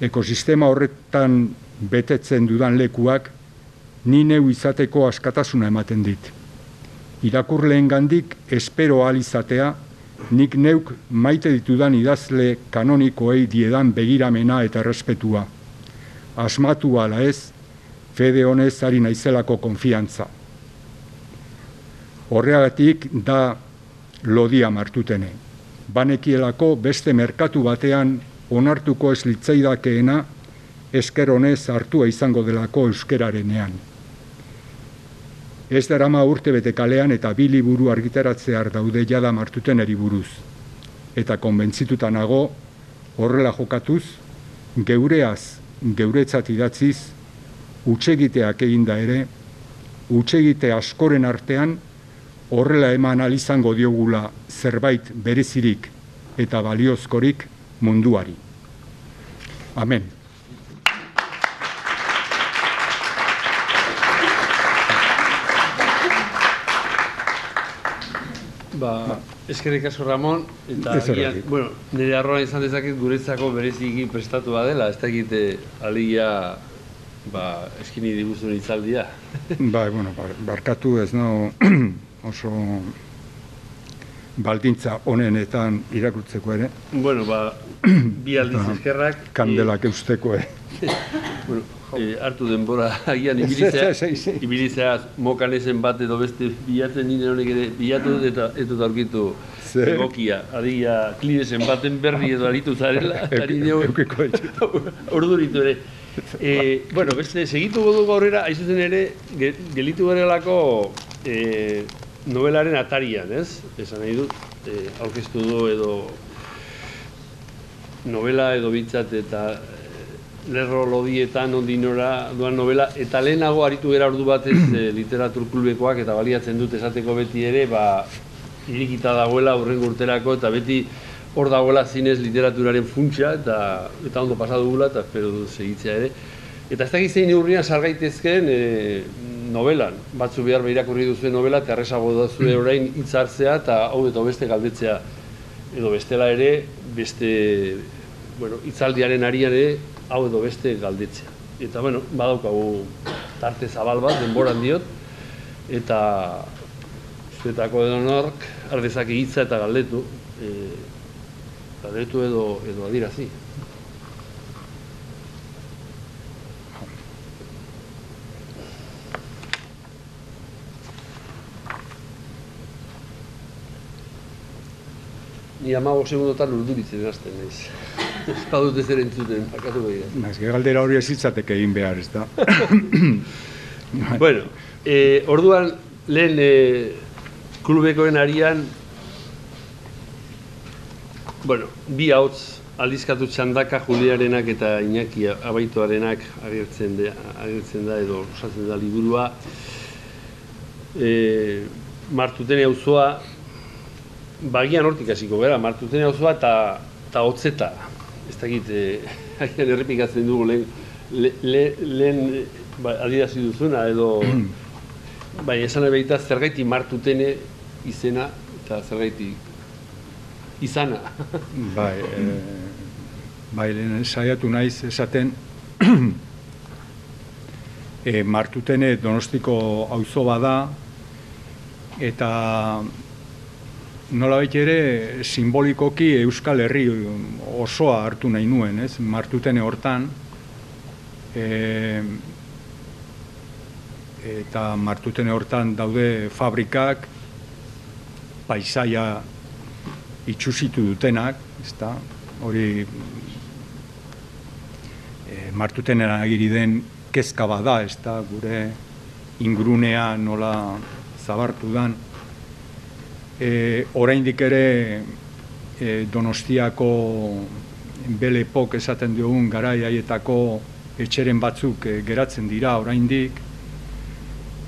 Ekosistema horretan betetzen dudan lekuak, ni neu izateko askatasuna ematen dit. Irakurleen gandik espero alizatea, nik neuk maite ditudan idazle kanonikoei diedan begiramena eta respetua. Asmatu ala ez, fede honez ari naizelako konfiantza. Horreagatik da lodia martutene. Banekielako beste merkatu batean onartuko ez litzaidakeena esker honez hartua izango delako euskerarenean. Ez darama urte bete kalean eta bi liburu argitaratzear daude jada martuten eriburuz. Eta konbentzituta nago, horrela jokatuz, geureaz, geuretzat idatziz, utsegiteak eginda ere, utsegite askoren artean, horrela eman izango diogula zerbait berezirik eta baliozkorik munduari. Amen. Ba, eskerrik asko Ramon, eta erabili. bueno, nire arroan izan dezaket guretzako bereziki prestatu dela, ez da egite alia, ba, eskini diguzun itzaldia. <laughs> Bai, bueno, bar- barkatu ez no <clears throat> oso baldintza honenetan irakurtzeko ere, bueno, ba, bi aldiz eskerrak. kandelak eusteko ere. eh, <laughs> bueno, eh, hartu denbora agian <laughs> ibilizea, ibilizea mokan bat edo beste bilatzen nire honek ere bilatu dut eta ez dut aurkitu egokia. Adia klinesen baten berri edo aritu zarela, <laughs> eta Euk- nire hor- eukiko etxetu. Orduritu ere. E, bueno, beste, segituko dugu aurrera, hain zuzen ere, ge- gelitu garelako e, novelaren atarian, ez? Esan nahi dut, e, aurkeztu du edo novela edo bitzat eta e, lerro lodietan ondinora doan novela, eta lehenago aritu gara ordu batez e, <clears throat> literatur klubekoak eta baliatzen dut esateko beti ere, ba, irikita dagoela urrengo urterako eta beti hor dagoela zinez literaturaren funtsa eta eta ondo pasa dugula eta espero dut segitzea ere. Eta ez dakit zein neurrian sargaitezkeen e, novelan, batzu behar irakurri duzuen novela, eta errezago duzue <clears throat> orain hitz hartzea eta hau eta beste galdetzea edo bestela ere, beste bueno, hitzaldiaren arian ere, hau edo beste galdetzea. Eta bueno, badaukagu tarte zabal bat, denboran diot, eta zuetako edo nork, ardezake hitza eta galdetu, e, galdetu edo, edo adirazi. Ni amago segundotan urduritzen hasten naiz. <laughs> Ez badut ez ere entzuten, bakatu behira. Naiz, galdera hori ez hitzateke egin behar, ez da. <coughs> Bueno, e, orduan lehen e, klubekoen arian, bueno, bi hauts aldizkatu txandaka Juliarenak eta Iñaki abaitoarenak agertzen da, agertzen da edo osatzen da liburua. E, martutene auzoa, bagian hortik hasiko gara, martutene auzoa eta eta hotzeta. Ez dakit, e, <laughs> agian errepikatzen dugu lehen, le, le, lehen ba, adierazi duzuna edo <clears throat> bai, esan baita zergaiti martutene izena eta zergaiti izana. <laughs> Bai, e, bai, lehen saiatu naiz esaten, <clears throat> e, martutene donostiko auzo bada, eta nolabait ere simbolikoki Euskal Herri osoa hartu nahi nuen, ez? Martutene hortan, e, eta martutene hortan daude fabrikak, paisaia itxusitu dutenak, ezta? Hori e, martutenen agiri den kezka bada, ezta? Gure ingurunea nola zabartu dan. E, oraindik ere e, Donostiako belepok esaten dugun garai haietako etxeren batzuk e, geratzen dira oraindik.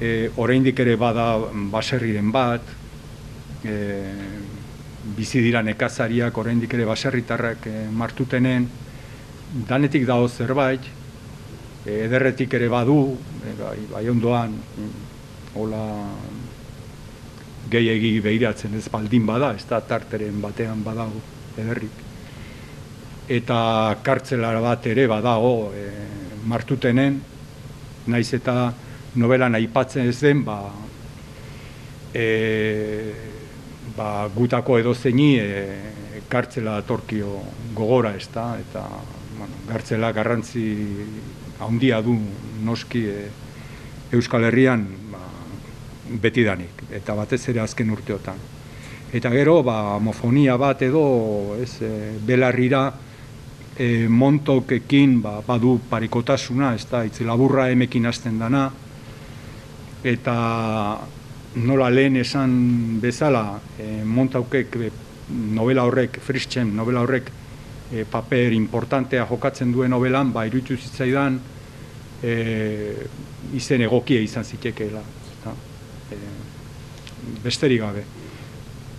E, oraindik ere bada baserriren bat, e, bizi dira nekazariak oraindik ere baserritarrak e, martutenen, danetik dago zerbait, e, ederretik ere badu, e, bai, bai ondoan, hola gehiegi behiratzen ez baldin bada, ez da tarteren batean badago ederrik. Eta kartzelara bat ere badago e, martutenen, naiz eta novelan aipatzen ez den, ba, e, ba, gutako edo zeini e, kartzela torkio gogora ez da, eta bueno, gartzela garrantzi handia du noski e, Euskal Herrian betidanik, eta batez ere azken urteotan. Eta gero, ba, homofonia bat edo, ez, e, belarrira, e, montokekin ba, badu parikotasuna, ez da, laburra emekin hasten dana, eta nola lehen esan bezala, e, montaukek e, novela horrek, Fritzen novela horrek, e, paper importantea jokatzen duen novelan, ba, iruditu zitzaidan, e, izen egokia izan zitekeela. Besterik gabe.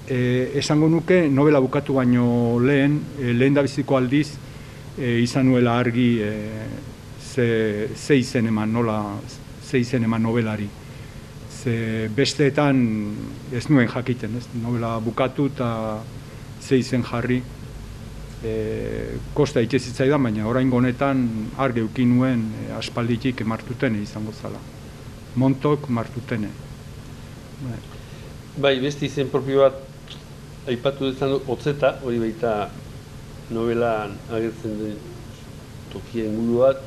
E, esango nuke, novela bukatu baino lehen, e, lehen da biziko aldiz, e, izan nuela argi e, ze, ze izen eman, nola, ze izen eman novelari. Ze besteetan ez nuen jakiten, ez? novela bukatu eta ze izen jarri. E, kosta itxezitzaidan, baina orain honetan argi eukin nuen e, aspalditik martutene izango zala. Montok martutene. Bai, beste izen propio bat aipatu dezan du, otzeta, hori baita novelan agertzen den tokien gudu bat,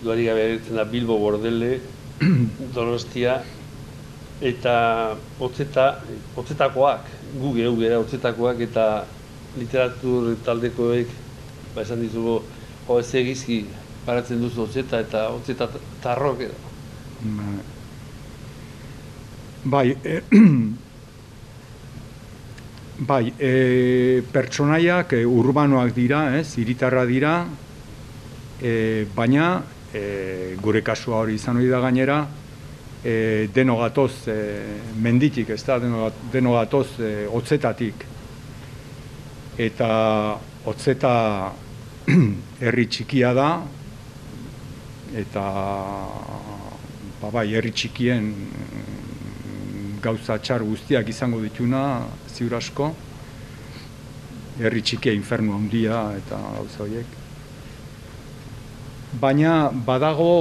duari gabe agertzen da Bilbo Bordele, <clears throat> Donostia, eta otzeta, otzetakoak, gu gehu gara otzetakoak, eta literatur taldekoek, ba esan dizugu, jo ez egizki paratzen duzu otzeta eta otzeta tarrok edo. Bai, e, <clears throat> bai, e, pertsonaiak e, urbanoak dira, ez, iritarra dira, e, baina e, gure kasua hori izan hori da gainera, e, deno gatoz e, menditik, ez da, deno gatoz e, otzetatik. Eta otzeta <clears throat> herri txikia da, eta ba, bai, herri txikien gauza txar guztiak izango dituna, ziur asko, herri txikia infernu handia eta gauza horiek. Baina badago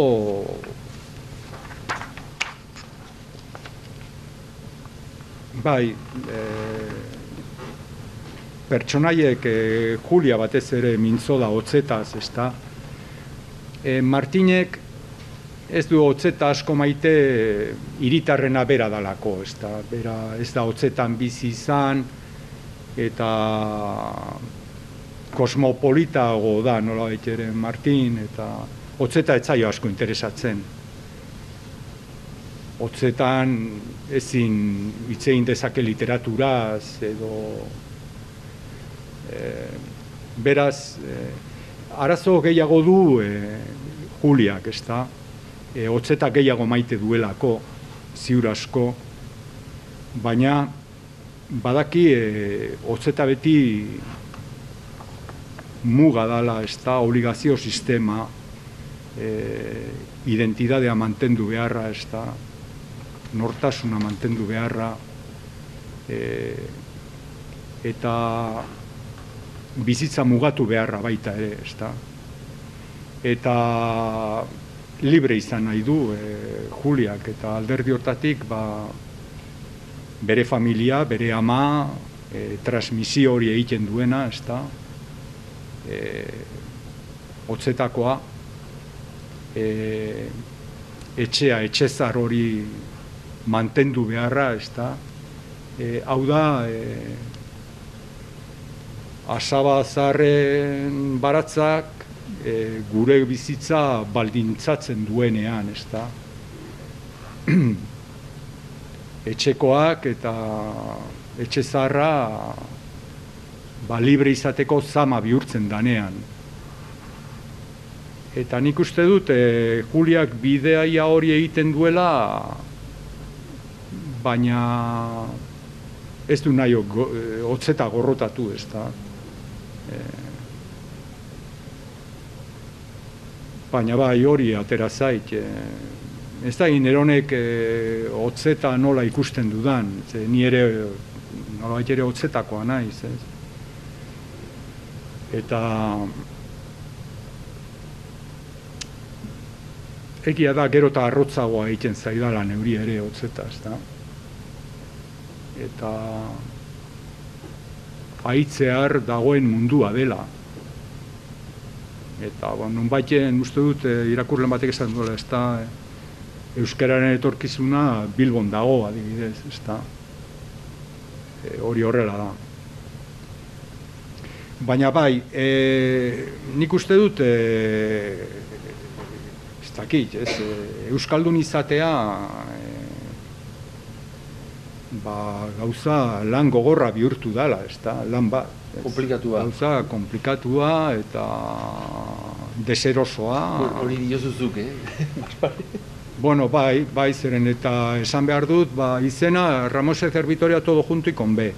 bai, e, pertsonaiek e, Julia batez ere mintzo da hotzetaz, ezta? E, Martinek ez du hotzeta asko maite iritarrena bera dalako, ez da, bera, ez da hotzetan bizi izan, eta kosmopolitago da, nola ere Martin, eta hotzeta etzaio asko interesatzen. Hotzetan ezin hitzein dezake literaturaz, edo e, beraz, e, arazo gehiago du e, Juliak, ez da, e, otzeta gehiago maite duelako, ziur asko, baina badaki e, otzeta beti muga dala, ez da, obligazio sistema, e, identidadea mantendu beharra, ez da, nortasuna mantendu beharra, e, eta bizitza mugatu beharra baita ere, ez da. Eta libre izan nahi du e, Juliak eta alderdi hortatik ba, bere familia, bere ama, e, transmisio hori egiten duena, ez da, e, otzetakoa, e, etxea, etxezar hori mantendu beharra, ez da, e, hau da, e, asaba zarren baratzak, e, gure bizitza baldintzatzen duenean, ez da. <clears throat> Etxekoak eta etxe zarra ba, libre izateko zama bihurtzen danean. Eta nik uste dut, e, Juliak bideaia hori egiten duela, baina ez du nahi e, hotzeta gorrotatu, ez da. E, baina bai hori atera zait. E, ez da, ineronek e, otzeta nola ikusten dudan, ze ni ere nola ere otzetakoa naiz, ez? Eta egia da gero eta arrotzagoa egiten zaidala neuri ere otzeta, ez da? Eta haitzear dagoen mundua dela, eta bon, nun baiten uste dut e, irakurlen batek esan duela, ez da e, Euskararen etorkizuna Bilbon dago adibidez, ez da e, hori horrela da. Baina bai, e, nik uste dut, e, ez dakit, ez, e, Euskaldun izatea ba, gauza lan gogorra bihurtu dela, ez da, lan bat, komplikatua. Gauza komplikatua eta deserosoa. Hori diozuzuk, eh? <laughs> Bueno, bai, bai, zeren eta esan behar dut, ba, izena Ramose Zerbitoria todo junto ikon be.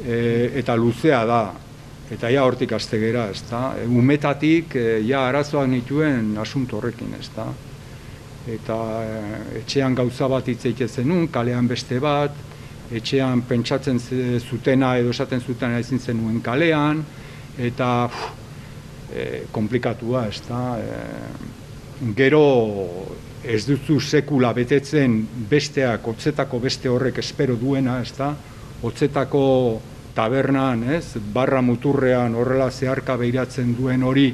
E, eta luzea da, eta ja hortik astegera, ez da. E, umetatik, e, ja arazoak nituen asunto horrekin, ez da. Eta e, etxean gauza bat hitz zenun, kalean beste bat, etxean pentsatzen zutena edo esaten zutena ezin zenuen kalean, eta e, komplikatua, ez da. E, gero ez duzu sekula betetzen besteak, otzetako beste horrek espero duena, ez da, otzetako tabernan, ez, barra muturrean horrela zeharka behiratzen duen hori,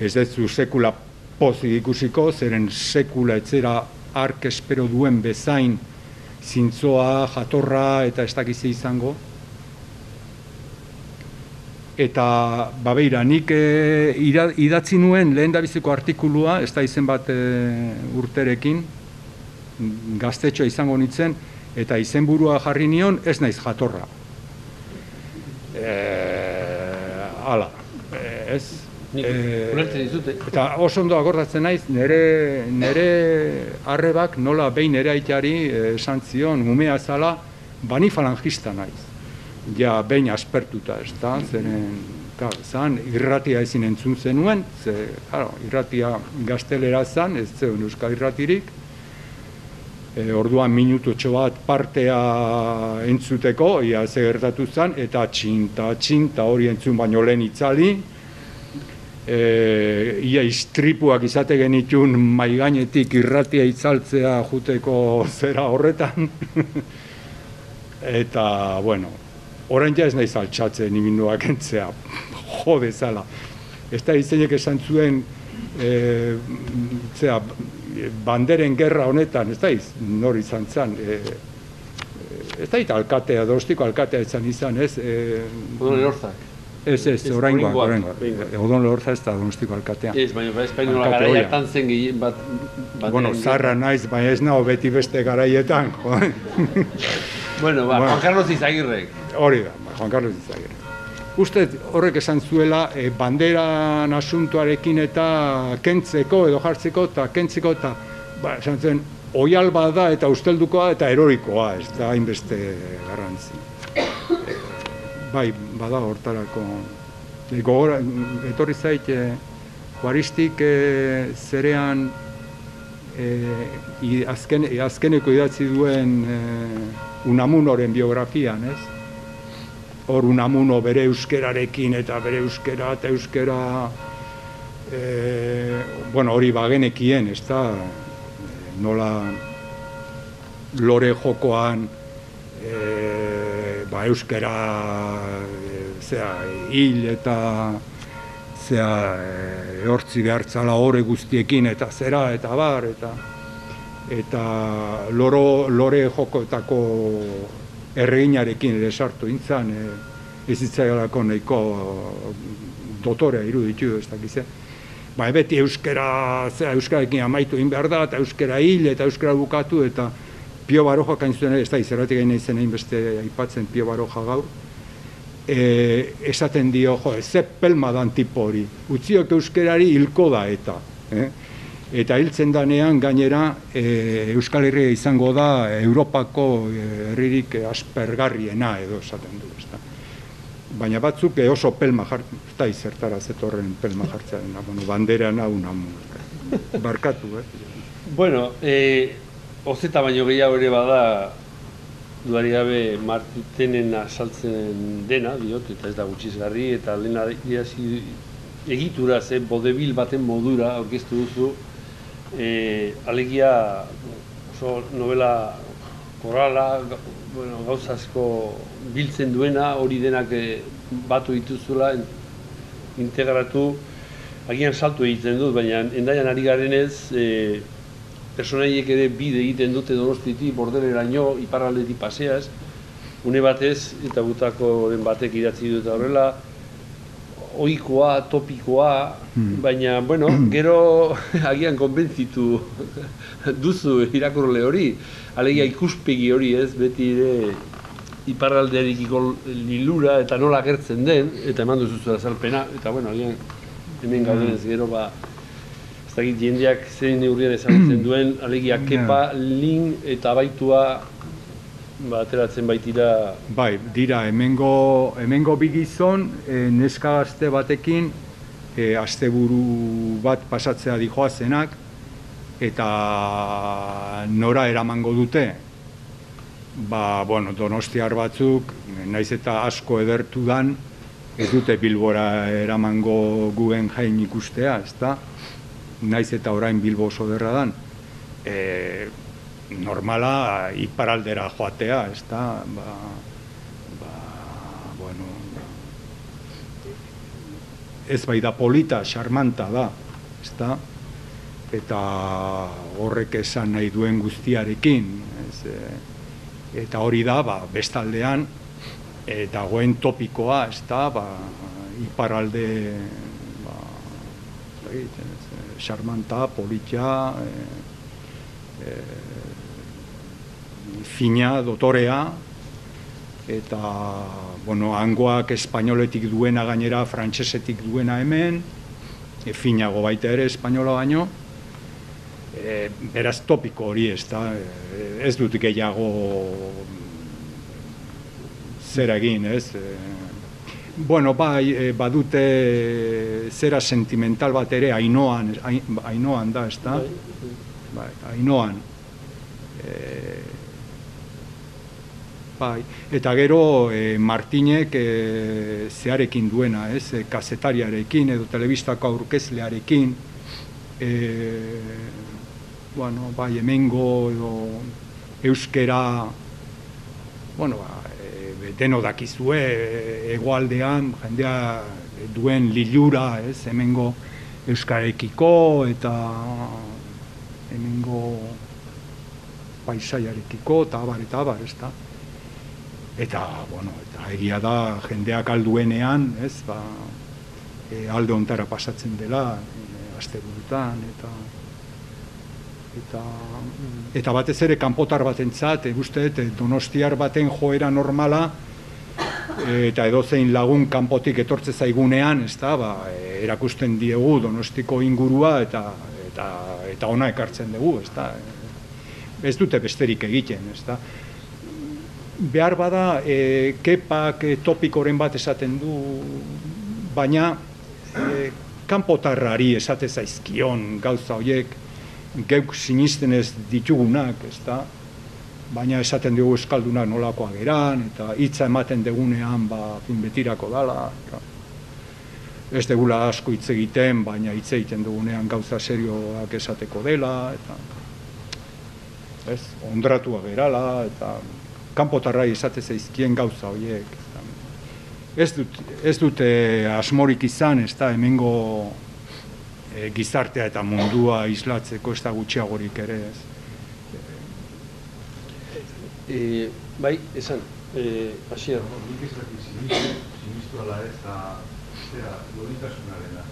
ez duzu sekula pozik ikusiko, zeren sekula etzera ark espero duen bezain zintzoa, jatorra eta ez dakize izango, eta babeira, nik e, idatzi nuen lehen da biziko artikulua, ez da izen bat e, urterekin, gaztetxo izango nintzen, eta izenburua jarri nion, ez naiz jatorra. E, ala, ez? E, eta oso ondo akordatzen naiz, nire, nire arrebak nola behin ere aitari esan zion, umea zala, bani falangista naiz. Ja behin aspertuta, ez da, zeren, ka, zan, irratia ezin entzun zenuen, ze, claro, irratia gaztelera zan, ez zeuen euskal irratirik, e, orduan minutu bat partea entzuteko, ia ze gertatu zen, eta txinta, txinta hori entzun baino lehen itzali, e, ia istripuak izate genitun maigainetik irratia itzaltzea juteko zera horretan, <laughs> eta, bueno, orain ja ez nahi zaltxatzen iminduak entzea, <laughs> jo bezala. Ez da izenek esan zuen, e, zera, banderen gerra honetan, ez da iz, nori izan zen, e, ez da alkatea, dostiko alkatea izan izan, ez? E, lehorzak. Ez, ez, orain guak, orain guak. Odon lehorza ez da donostiko alkatea. Ez, baina ba, espainola garaiatan zen gehien bat... Bueno, zarra naiz, baina ez nago beti beste garaietan, jo. <laughs> Bueno, ba, Juan Carlos Izagirrek. Hori da, ba, Juan Carlos Izagirrek. Uste horrek esan zuela e, banderan asuntuarekin eta kentzeko edo jartzeko eta kentzeko eta ba, esan zen, oial bada eta usteldukoa eta erorikoa, ez da hainbeste garrantzi. <coughs> bai, bada hortarako. E, gogora, etorri zait, e, juaristik e, zerean e, azken, azkeneko idatzi duen e, Unamunoren biografian, ez? Hor Unamuno bere euskerarekin eta bere euskera eta euskera e, bueno, hori bagenekien, ez da, nola lore jokoan e, ba, euskera zera, hil eta zera, e, hortzi behartzala horre guztiekin eta zera eta bar, eta eta loro, lore jokoetako erreginarekin ere sartu intzan, e, ez itzaialako nahiko dotorea iruditu ez dakize. Ba, beti euskera, zera, euskararekin amaitu egin behar da, eta euskara hil, eta euskara bukatu, eta Pio Baroja kain zuen, ez da, izerratik gaina izen beste aipatzen Pio Baroja gaur, e, esaten dio, jo, ez pelma dan tipo hori, utziok euskerari hilko da eta. Eh? eta hiltzen danean gainera e, Euskal Herria izango da Europako e, herririk aspergarriena edo esaten du, ezta. Baina batzuk oso pelma jartzen, ez da izertara zetorren pelma jartzen, bueno, bandera hau barkatu, eh? Bueno, e, ozeta baino gehiago ere bada duari gabe martitenen asaltzen dena, diot, eta ez da gutxizgarri, eta lehena egitura ze bodebil baten modura aurkeztu duzu, e, alegia oso novela korrala, bueno, gauzazko biltzen duena, hori denak e, batu dituzula, integratu, agian saltu egiten dut, baina endaian ari garen e, personaiek ere bide egiten dute donostiti, bordeleraino, iparraldeti paseaz, une batez, eta gutako den batek idatzi dut horrela, oikoa, topikoa, hmm. baina, bueno, gero <laughs> agian konbentzitu <laughs> duzu irakurle hori, alegia ikuspegi hori ez, beti ere iparraldearik lilura eta nola gertzen den, eta eman duzu azalpena, eta bueno, agian hemen gaudenez gero ba, dakit jendeak zein neurrian ezagutzen <clears throat> duen, alegia kepa, lin eta baitua ba, ateratzen baitira. Bai, dira, hemengo, hemengo bi gizon, e, neska gazte batekin, e, asteburu bat pasatzea dijoazenak, eta nora eramango dute, ba, bueno, donostiar batzuk, naiz eta asko edertu dan, ez dute bilbora eramango guen jain ikustea, ezta? Naiz eta orain bilbo oso derra dan. E, normala iparaldera joatea, ezta? Ba, ba, bueno, ez bai da polita, charmanta da, ezta? Eta horrek esan nahi duen guztiarekin, ez, e, eta hori da, ba, bestaldean, e, dagoen topikoa, ez da, ba, iparalde, ba, ez, xarmanta, politia, e, e, fina, dotorea, eta, bueno, hangoak espainoletik duena gainera, frantsesetik duena hemen, e, finago baita ere espainola baino, e, beraz topiko hori ez da, e, ez dut gehiago zera egin, ez? Bueno, bai, e, badute zera sentimental bat ere ainoan, ainoan da, ez da? Bai, ainoan. E, bai, eta gero e, Martinek e, zearekin duena, ez? E, kazetariarekin edo telebistako aurkezlearekin, e, bueno, bai, hemengo edo euskera, bueno, ba, deno dakizue, e, egoaldean, jendea duen lilura, ez, hemengo euskarekiko eta hemengo paisaiarekiko, eta abar, eta abar, ez da. Eta, bueno, eta egia da, jendeak alduenean, ez, ba, e, alde ontara pasatzen dela, e, aste eta eta eta batez ere kanpotar batentzat, e, uste dut Donostiar baten joera normala eta edozein lagun kanpotik etortze zaigunean, ezta, ba, erakusten diegu Donostiko ingurua eta eta eta ona ekartzen dugu, ezta. Ez dute besterik egiten, ezta. Behar bada, e, kepak e, topikoren bat esaten du, baina e, kanpotarrari esate zaizkion gauza horiek, geuk sinisten ez ditugunak, ez da? Baina esaten dugu eskalduna nolakoa geran, eta hitza ematen degunean ba, fin betirako dala. Eta ez degula asko hitz egiten, baina hitz egiten dugunean gauza serioak esateko dela, eta ez, ondratua gerala, eta kanpotarrai esate zaizkien gauza horiek. Ez, dut, ez dute asmorik izan, ez da, hemengo e, gizartea eta mundua islatzeko ez da gutxiagorik ere ez. E, bai, esan, e, asier. Nik ez dakit sinistu ala ez da, zera, loritasunarena.